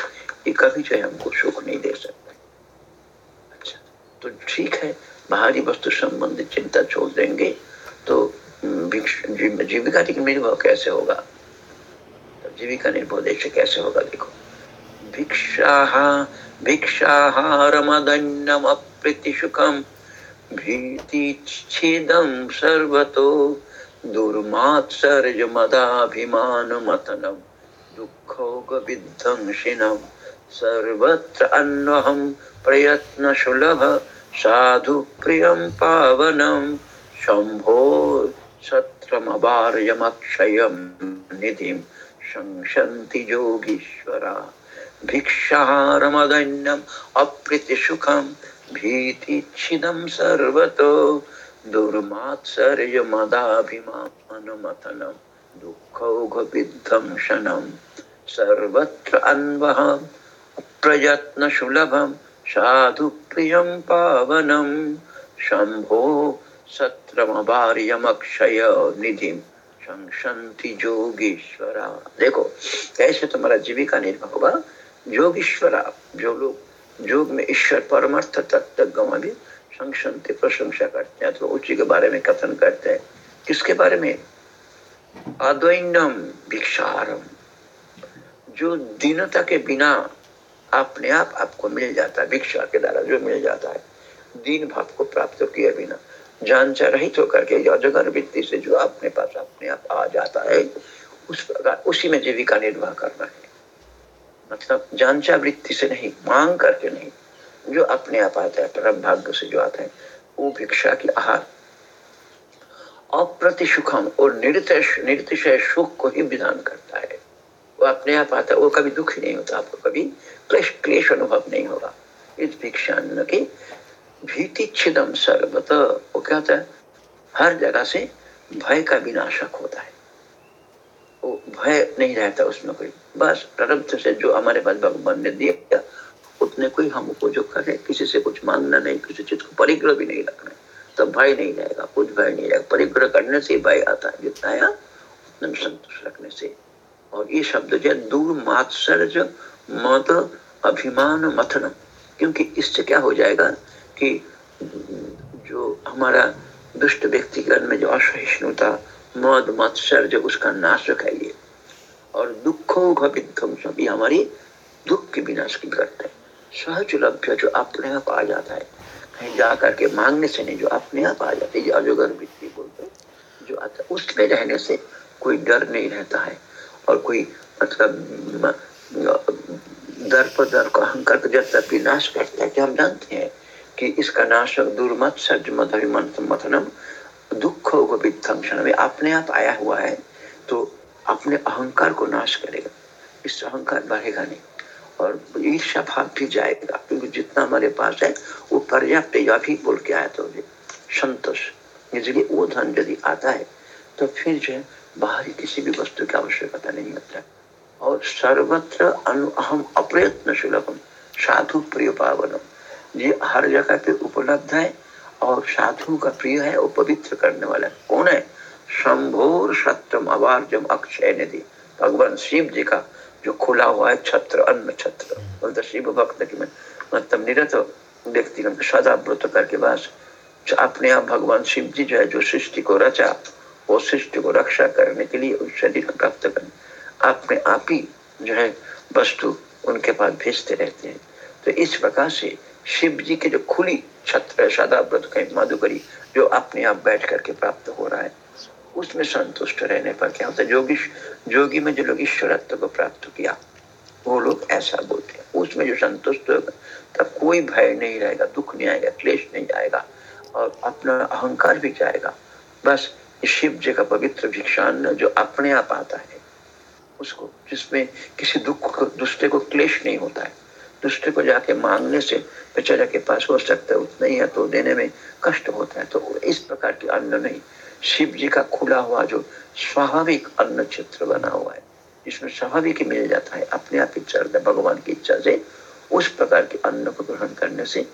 ये कभी जो है हमको सुख नहीं दे सकता। अच्छा तो ठीक है, बाहरी वस्तु संबंधित चिंता छोड़ देंगे तो जीविका निर्भर कैसे होगा? तो जीविका निर्भर देश कैसे होगा, देखो। भिक्षा भिक्षाहारमदन्नम अप्रीतिसुखम भीतिच्छेदम सर्वतो दुर्मात्सर्जमदाभिमानमतनम दुःखोगविध्वंसिनम सर्वत्र अन्वहं प्रयत्नसुलभ साधु प्रियं पावनं, शम्भो सत्रमवार्यमक्षयं निधिं शंसन्ति योगीश्वरा। भिक्षाहारमदन्यम् अप्रीतिसुखं भीतिच्छिदं सर्वतो, दुर्मात्सर्यमदाभिमानमथनं दुःखौघविध्वंसनं सर्वत्र अन्वहं, प्रयत्नसुलभं, साधुप्रियं पावनं, शम्भो सत्रमभार्यमक्षय निधिम संसंति जोगीश्वरा। देखो कैसे तुम्हारा जीविका निर्भर होगा, जोगीश्वरा, जो लोग जोग में ईश्वर परमार्थ तत्व भी प्रशंसा करते हैं तो उसी के बारे में कथन करते हैं। किसके बारे में? अद्वैनम भिक्षारम। जो दीनता के बिना अपने आप आपको मिल जाता है, भिक्षा के द्वारा जो मिल जाता है, दीन भाव को प्राप्त किए बिना। जानचा रहित होकर के अजगर वृत्ति से जो अपने पास अपने आप आ जाता है, उस प्रकार उसी में जीविका निर्वाह करना है। मतलब जानचा वृत्ति से नहीं, मांग करके नहीं। जो अपने आप आता है, परम भाग्य से जो आता है, वो भिक्षा की आहार। प्रति सुखम और निर्तश निर्तिशय सुख को ही विधान करता है। वो अपने आप आता है, वो कभी दुखी नहीं होता, आपको कभी क्लेश क्लेश अनुभव नहीं होगा। इस भिक्षान्न की भीति छिदम सर्वत। वो क्या होता है? हर जगह से भय का विनाशक होता है। वो भय नहीं रहता उसमें कोई। बस प्रारब्ध से जो हमारे पास भगवान ने दिया, उतने कोई हमको जो करे। किसी से कुछ मांगना नहीं, किसी चीज़ को परिग्रह भी नहीं रखना। तो भय नहीं रहेगा, कुछ भय नहीं जाएगा परिग्रह करने से भय आता है, जितना आया, उतने संतोष रखने से। और ये शब्द जो है, दूर मात्सर्य मत अभिमान मथन क्योंकि इससे क्या हो जाएगा कि जो हमारा दुष्ट व्यक्तिगण में जो असहिष्णुता मद मत्सर्य उसका नाश ये और दुखों का विध्वंस भी हमारी दुख के विनाश की करता है। सहज लभ्य जो अपने आप आ जाता है। कहीं जा करके मांगने से नहीं, जो अपने आप आ जाते है। अजोगर वृत्ति बोलते जो आता है उसमें रहने से कोई डर नहीं रहता है। और कोई मतलब दर पर दर को अहंकार को जब तक विनाश करता है, कि हम जानते हैं कि इसका नाशक दुर्मत सज मत मथनम, दुख विध्वंसन में अपने आप आया हुआ है। तो अपने अहंकार को नाश करेगा। इससे अहंकार बढ़ेगा नहीं। और ईर्षा भाव भी जाएगा, क्योंकि जितना हमारे पास है, वो पर्याप्त या भी बोल के आया तो संतोष। इसलिए वो धन यदि आता है तो फिर जो है, बाहरी किसी भी वस्तु की आवश्यकता नहीं होता है। और सर्वत्र अनु अहम अप्रयत्न सुलभम साधु प्रिय पावनम। ये हर जगह पे उपलब्ध है, और साधु का प्रिय है, वो पवित्र करने वाला है। कौन है? शंभोर सत्यम अवार्जम अक्षय निधि। भगवान शिव जी का जो खुला हुआ है छत्र, अन्न छत्र। बोलते शिव भक्त की मैं मतलब निरत व्यक्ति सदा व्रत करके बस। अपने आप भगवान शिव जी जो है, जो सृष्टि को रचा, वो सृष्टि को रक्षा करने के लिए उस शरीर को प्राप्त करने अपने आप ही जो है, वस्तु उनके पास भेजते रहते हैं। तो इस प्रकार से शिव जी के जो खुली छत्र सदा व्रत मधुकरी, जो अपने आप बैठ करके प्राप्त हो रहा है। उसमें संतुष्ट रहने पर क्या होता है? जोगी जोगी में जो लोग ईश्वरत्व को प्राप्त किया, वो लोग ऐसा बोलते हैं। उसमें जो संतुष्ट होगा, तब कोई भय नहीं रहेगा, दुख नहीं आएगा, क्लेश नहीं आएगा और अपना अहंकार भी जाएगा। बस शिव जी का पवित्र भिक्षान जो अपने आप आता है, उसको, जिसमें किसी दुख को दूसरे को क्लेश नहीं होता है। दूसरे को जाके मांगने से बेचारा के पास हो सकता है, उतना ही है तो देने में कष्ट होता है तो इस प्रकार के अन्न नहीं। शिव जी का खुला हुआ जो स्वाभाविक अन्न क्षेत्र बना हुआ है, जिसमें स्वाभाविक मिल जाता है, अपने आप इच्छा भगवान की इच्छा से उस प्रकार के अन्न को ग्रहण करने से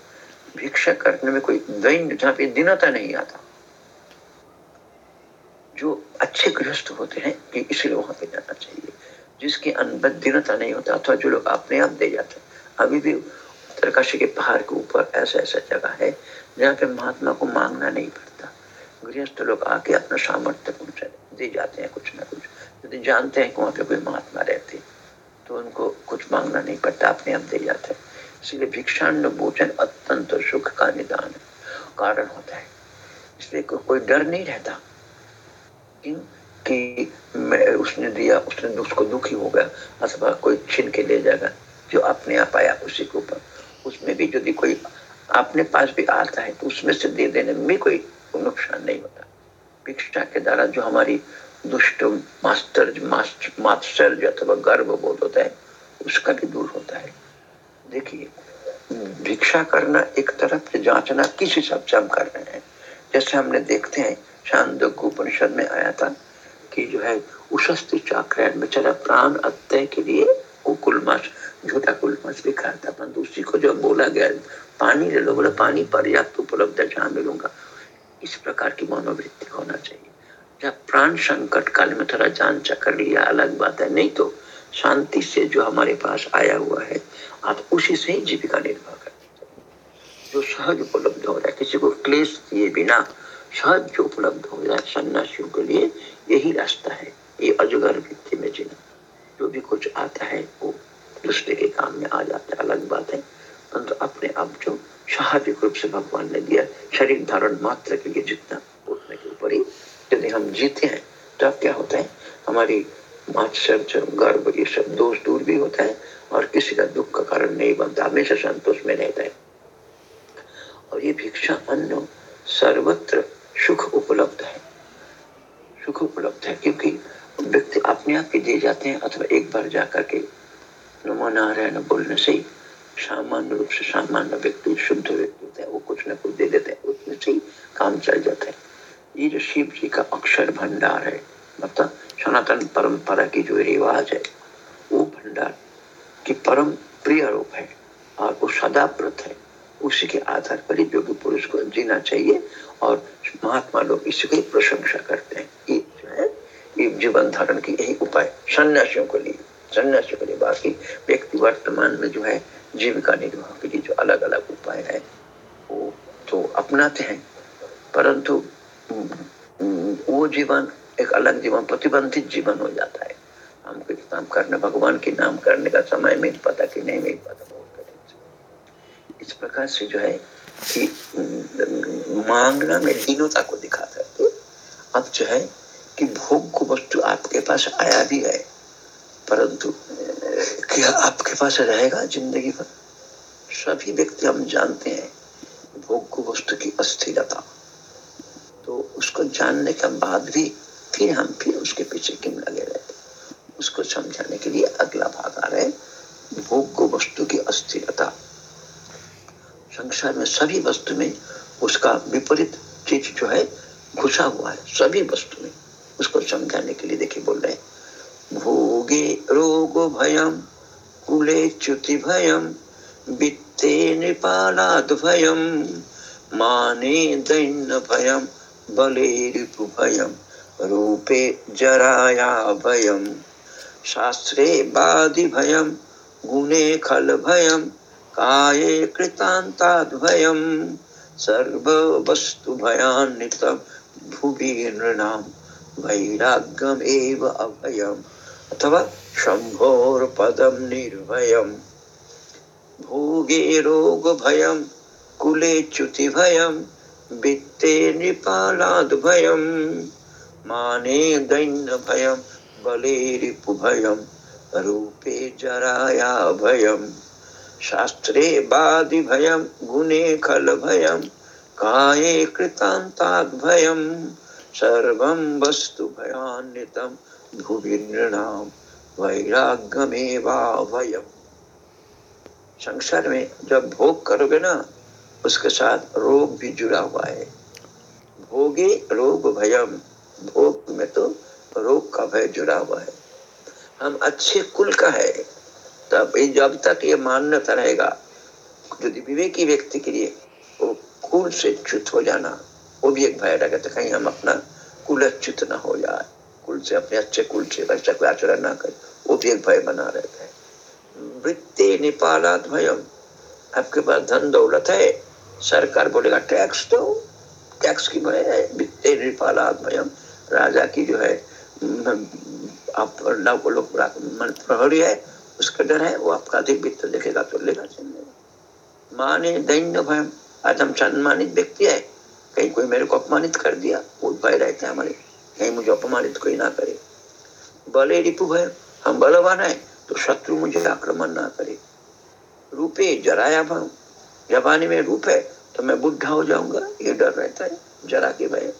भिक्षा करने में कोई दैन्य जहाँ पे दिनता नहीं आता। जो अच्छे गृहस्थ होते हैं, कि इसलिए वहाँ पे जाना चाहिए। जिसके अंदर दिनता नहीं होता, अथवा जो लोग अपने आप दे जाते हैं। अभी भी उत्तरकाशी के पहाड़ के ऊपर ऐसा ऐसा जगह है, जहाँ पे महात्मा को मांगना नहीं पड़ता। गृहस्थ लोग आके अपना सामर्थ्य पहुँचा दे। जाते हैं कुछ ना कुछ। यदि जानते हैं कि वहाँ पे कोई महात्मा रहते तो उनको कुछ मांगना नहीं पड़ता अपने आप दे जाते हैं। इसलिए भिक्षान्न भोजन अत्यंत सुख का निदान कारण होता है। इसलिए को, कोई डर नहीं रहता कि मैं उसने दिया उसने उसको दुखी हो गया अथवा कोई छीन के ले जाएगा जो अपने आप आया उसी के ऊपर। उसमें भी यदि कोई अपने पास भी आता है तो उसमें से दे देने में कोई नुकसान नहीं होता। भिक्षा के द्वारा जो हमारी दुष्ट मास्टर मास्टर अथवा गर्व बोध होता है, उसका भी दूर होता है। देखिए, भिक्षा करना एक तरफ़ से जांचना किस हिसाब से हम कर रहे हैं। जैसे हमने देखते हैं, शांत उपनिषद में आया था कि जो है उशस्त्र चाक्र में चला प्राण अत्यय के लिए वो कुलमास झूठा कुलमास भी खाता परंतु उसी को जो बोला गया, पानी ले लो, बोला, पानी पर्याप्त उपलब्ध है, जहाँ मिलूँगा। इस प्रकार की मनोवृत्ति होना चाहिए। जब प्राण संकट काल में थोड़ा जान चकर लिया, अलग बात है। नहीं तो शांति से जो हमारे पास आया हुआ है, आप उसी से ही जीविका निर्वाह करते जो सहज उपलब्ध हो रहा है किसी को क्लेश दिए बिना सहज जो उपलब्ध हो रहा है सन्यासियों के लिए यही रास्ता है। ये अजगर वृत्ति में जीना। जो भी कुछ आता है, वो दूसरे के काम में आ जाता है। अलग बात है। परंतु अपने आप जो स्वाभाविक रूप से भगवान ने दिया। शरीर धारण मात्र के लिए जितना उठने के ऊपर ही यदि हम जीते हैं तो अब क्या होता है? हमारी मात्सर्य गर्व ये सब दोष दूर भी होता है और किसी का दुख का कारण नहीं बनता। हमेशा संतोष में रहता है। और ये भिक्षा अन्न सर्वत्र सुख उपलब्ध है। सुख उपलब्ध है क्योंकि व्यक्ति अपने आप ही दे जाते हैं अथवा एक बार जा करके नमो नारायण बोलने से ही सामान्य रूप से सामान्य व्यक्ति, शुद्ध व्यक्ति होता है, वो कुछ ना कुछ दे देते हैं, उसमें से ही काम चल जाता है। ये जो शिव जी का अक्षर भंडार है मतलब सनातन परंपरा की जो रिवाज है, वो भंडार की परम प्रिय रूप है और वो सदा प्रत है। उसी के आधार पर ही योगी पुरुष को जीना चाहिए और महात्मा लोग इसी की प्रशंसा करते हैं। ये जो है, ये जीवन धारण की यही उपाय। सन्यासियों के लिए, सन्यासियों के लिए बाकी व्यक्ति वर्तमान में जो है जीविका निर्वाह के लिए जो अलग अलग उपाय है, वो तो अपनाते हैं। परंतु वो जीवन एक अलग जीवन, प्रतिबंधित जीवन हो जाता है। हम कुछ काम करने, भगवान के नाम करने का समय मिल पता कि नहीं मिल पता इस प्रकार से जो है कि मांगना में दीनता को दिखाता है तो अब जो है कि भोग को वस्तु आपके पास आया भी है, परंतु क्या आपके पास रहेगा ज़िंदगी भर। सभी व्यक्ति हम जानते हैं, भोग को वस्तु की अस्थिरता। तो उसको जानने के बाद भी फिर हम फिर उसके पीछे क्यों लगे रहते उसको समझाने के लिए अगला भाग आ रहा है, भोग को वस्तु की अस्थिरता। संसार में सभी वस्तु में उसका विपरीत चीज़ जो है, घुसा हुआ है, सभी वस्तु में। उसको समझाने के लिए देखिए बोल रहे भोगे रोग भयम कुले च्युति भयम वित्ते नृपालाद भयम माने दैन्य भयम बले रिपु भयम रूपे जराया भयम शास्त्रे बादि भयम गुणे खल भयम काये कृतान्ताद्भयं सर्ववस्तुभयान्वितं भुवि नृणां, वैराग्यमेव अभयम्। अथवा शम्भोर्पदं निर्भयम् भोगे रोगभयं, कुले च्युतिभयं, वित्ते नृपालाद्भयं। माने दैन्यभयं बले रिपुभयं रूपे जराया भयम् शास्त्रे बादि भयम गुणे खल भयम काये कृतांताद भयम सर्वं वस्तु भयान्वितम भुवि नृणाम संसार में जब भोग करोगे ना, उसके साथ रोग भी जुड़ा हुआ है। भोगे रोग भयम, भोग में तो रोग का भय जुड़ा हुआ है। हम अच्छे कुल का है। तब जब तक ये मान्यता रहेगा, यदि विवेकी व्यक्ति के लिए वो कुल से च्युत हो जाना, वो भी एक भय रहेगा तो कहीं हम अपना कुल च्युत न हो जाए। कुल से अपने अच्छे कुल से वैसा कोई आचरण ना करे। वो भी एक भय बना रहता है। वृत्ति निपालात भयम आपके पास धन दौलत है। सरकार बोलेगा टैक्स दो। टैक्स की भय है। वित्ते निपालात भयम राजा की जो है, आप लोग मन प्रहरी है। उसका डर है। वो आपका अधिक वित्त देखेगा तो लेगा माने दैन्य भय। आज हम सम्मानित व्यक्ति है। कहीं कोई मेरे को अपमानित कर दिया, वो भय रहते हैं हमारे। कहीं मुझे अपमानित कोई ना करे। बले रिपु भय हम बलवान है तो शत्रु मुझे आक्रमण ना करे। रूपे जराया भय जवानी में रूप है तो मैं बुढ़ा हो जाऊँगा ये डर रहता है जरा के भय।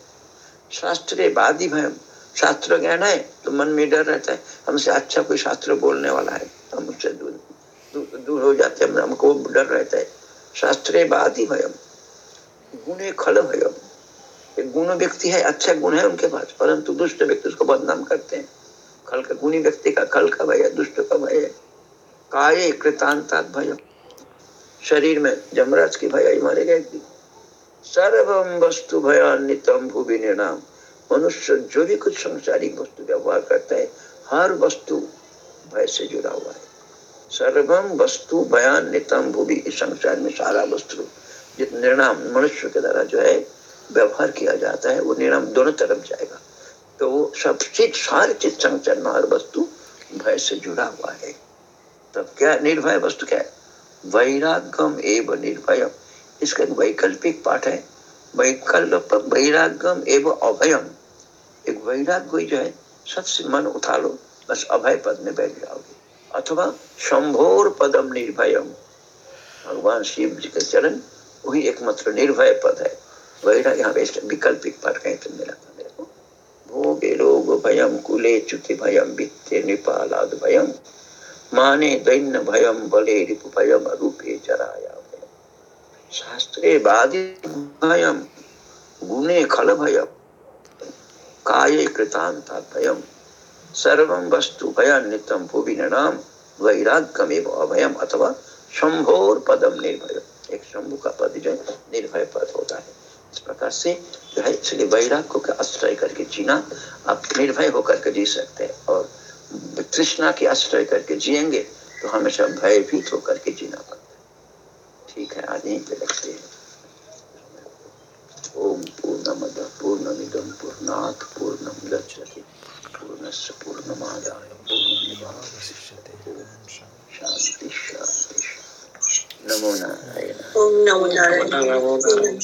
शास्त्र बादी भय शास्त्र ज्ञान है तो मन में डर रहता है हमसे अच्छा कोई शास्त्र बोलने वाला है हम उससे दूर दूर, दूर हो जाते हैं हमको डर रहता है। शास्त्रे बादी भयम गुणे खल भयम एक गुण व्यक्ति है अच्छा गुण है उनके पास, परंतु दुष्ट व्यक्ति उसको बदनाम करते हैं। खल का गुणी व्यक्ति का खल का भय है, दुष्ट का भय है। काय कृतांता भय शरीर में जमराज की भय मारे गए थी। सर्वम वस्तु भयान्वितम भूवि निर्णाम। मनुष्य जो भी कुछ संसारिक वस्तु व्यवहार करता है, हर वस्तु भय से जुड़ा हुआ है। सर्वम वस्तु बयान नितम भूमि इस संसार में सारा वस्तु। निर्णाम मनुष्य के द्वारा जो है व्यवहार किया जाता है, वो निर्णाम दोनों तरफ़ जाएगा। तो सब चीज़, सारी चीज़ संसार में हर वस्तु भय से जुड़ा हुआ है। तब क्या निर्भय वस्तु क्या है? वैराग्यम एवं निर्भय इसका एक वैकल्पिक पाठ है। वैकल्प वैराग्यम एवं अभयम। एक वैराग्य जो है सबसे मन उठा लो बस अभय पद में बैठ जाओगे। अथवा शंभोर पदम निर्भयम। भगवान शिव जी के चरण, वही एकमात्र निर्भय पद है। वही यहाँ पे विकल्पिक पद कहीं तो मिला था मेरे को। भोगे लोग भयम कुले च्युति भयम वित्ते नृपालाद भयम माने दैन्य भयम बले रिपु भयम रूपे जराया भयम शास्त्रे बाधि भयम गुणे खल भयम काये कृतांता भयम सर्वं वस्तु भयान्वितम भुवि नाम वैराग्यमेव अभयम अथवा शंभोर पदम निर्भय। एक शंभु का पद जो निर्भय पद होता है। इस प्रकार से जो है इसलिए वैराग्य का आश्रय करके जीना आप निर्भय होकर के जी सकते हैं और कृष्णा के आश्रय करके जिएँगे तो हमेशा भयभीत होकर के जीना पड़ता है। ठीक है आज यहीं पे लगते हैं। ओम पूर्णमद पूर्णमिदम पूर्णात् पूर्णम गच्छति पूर्णस्य पूर्णमादाय पूर्णमेवावशिष्यते शांति शांति नमो नारायण। ओम नमो नारायण।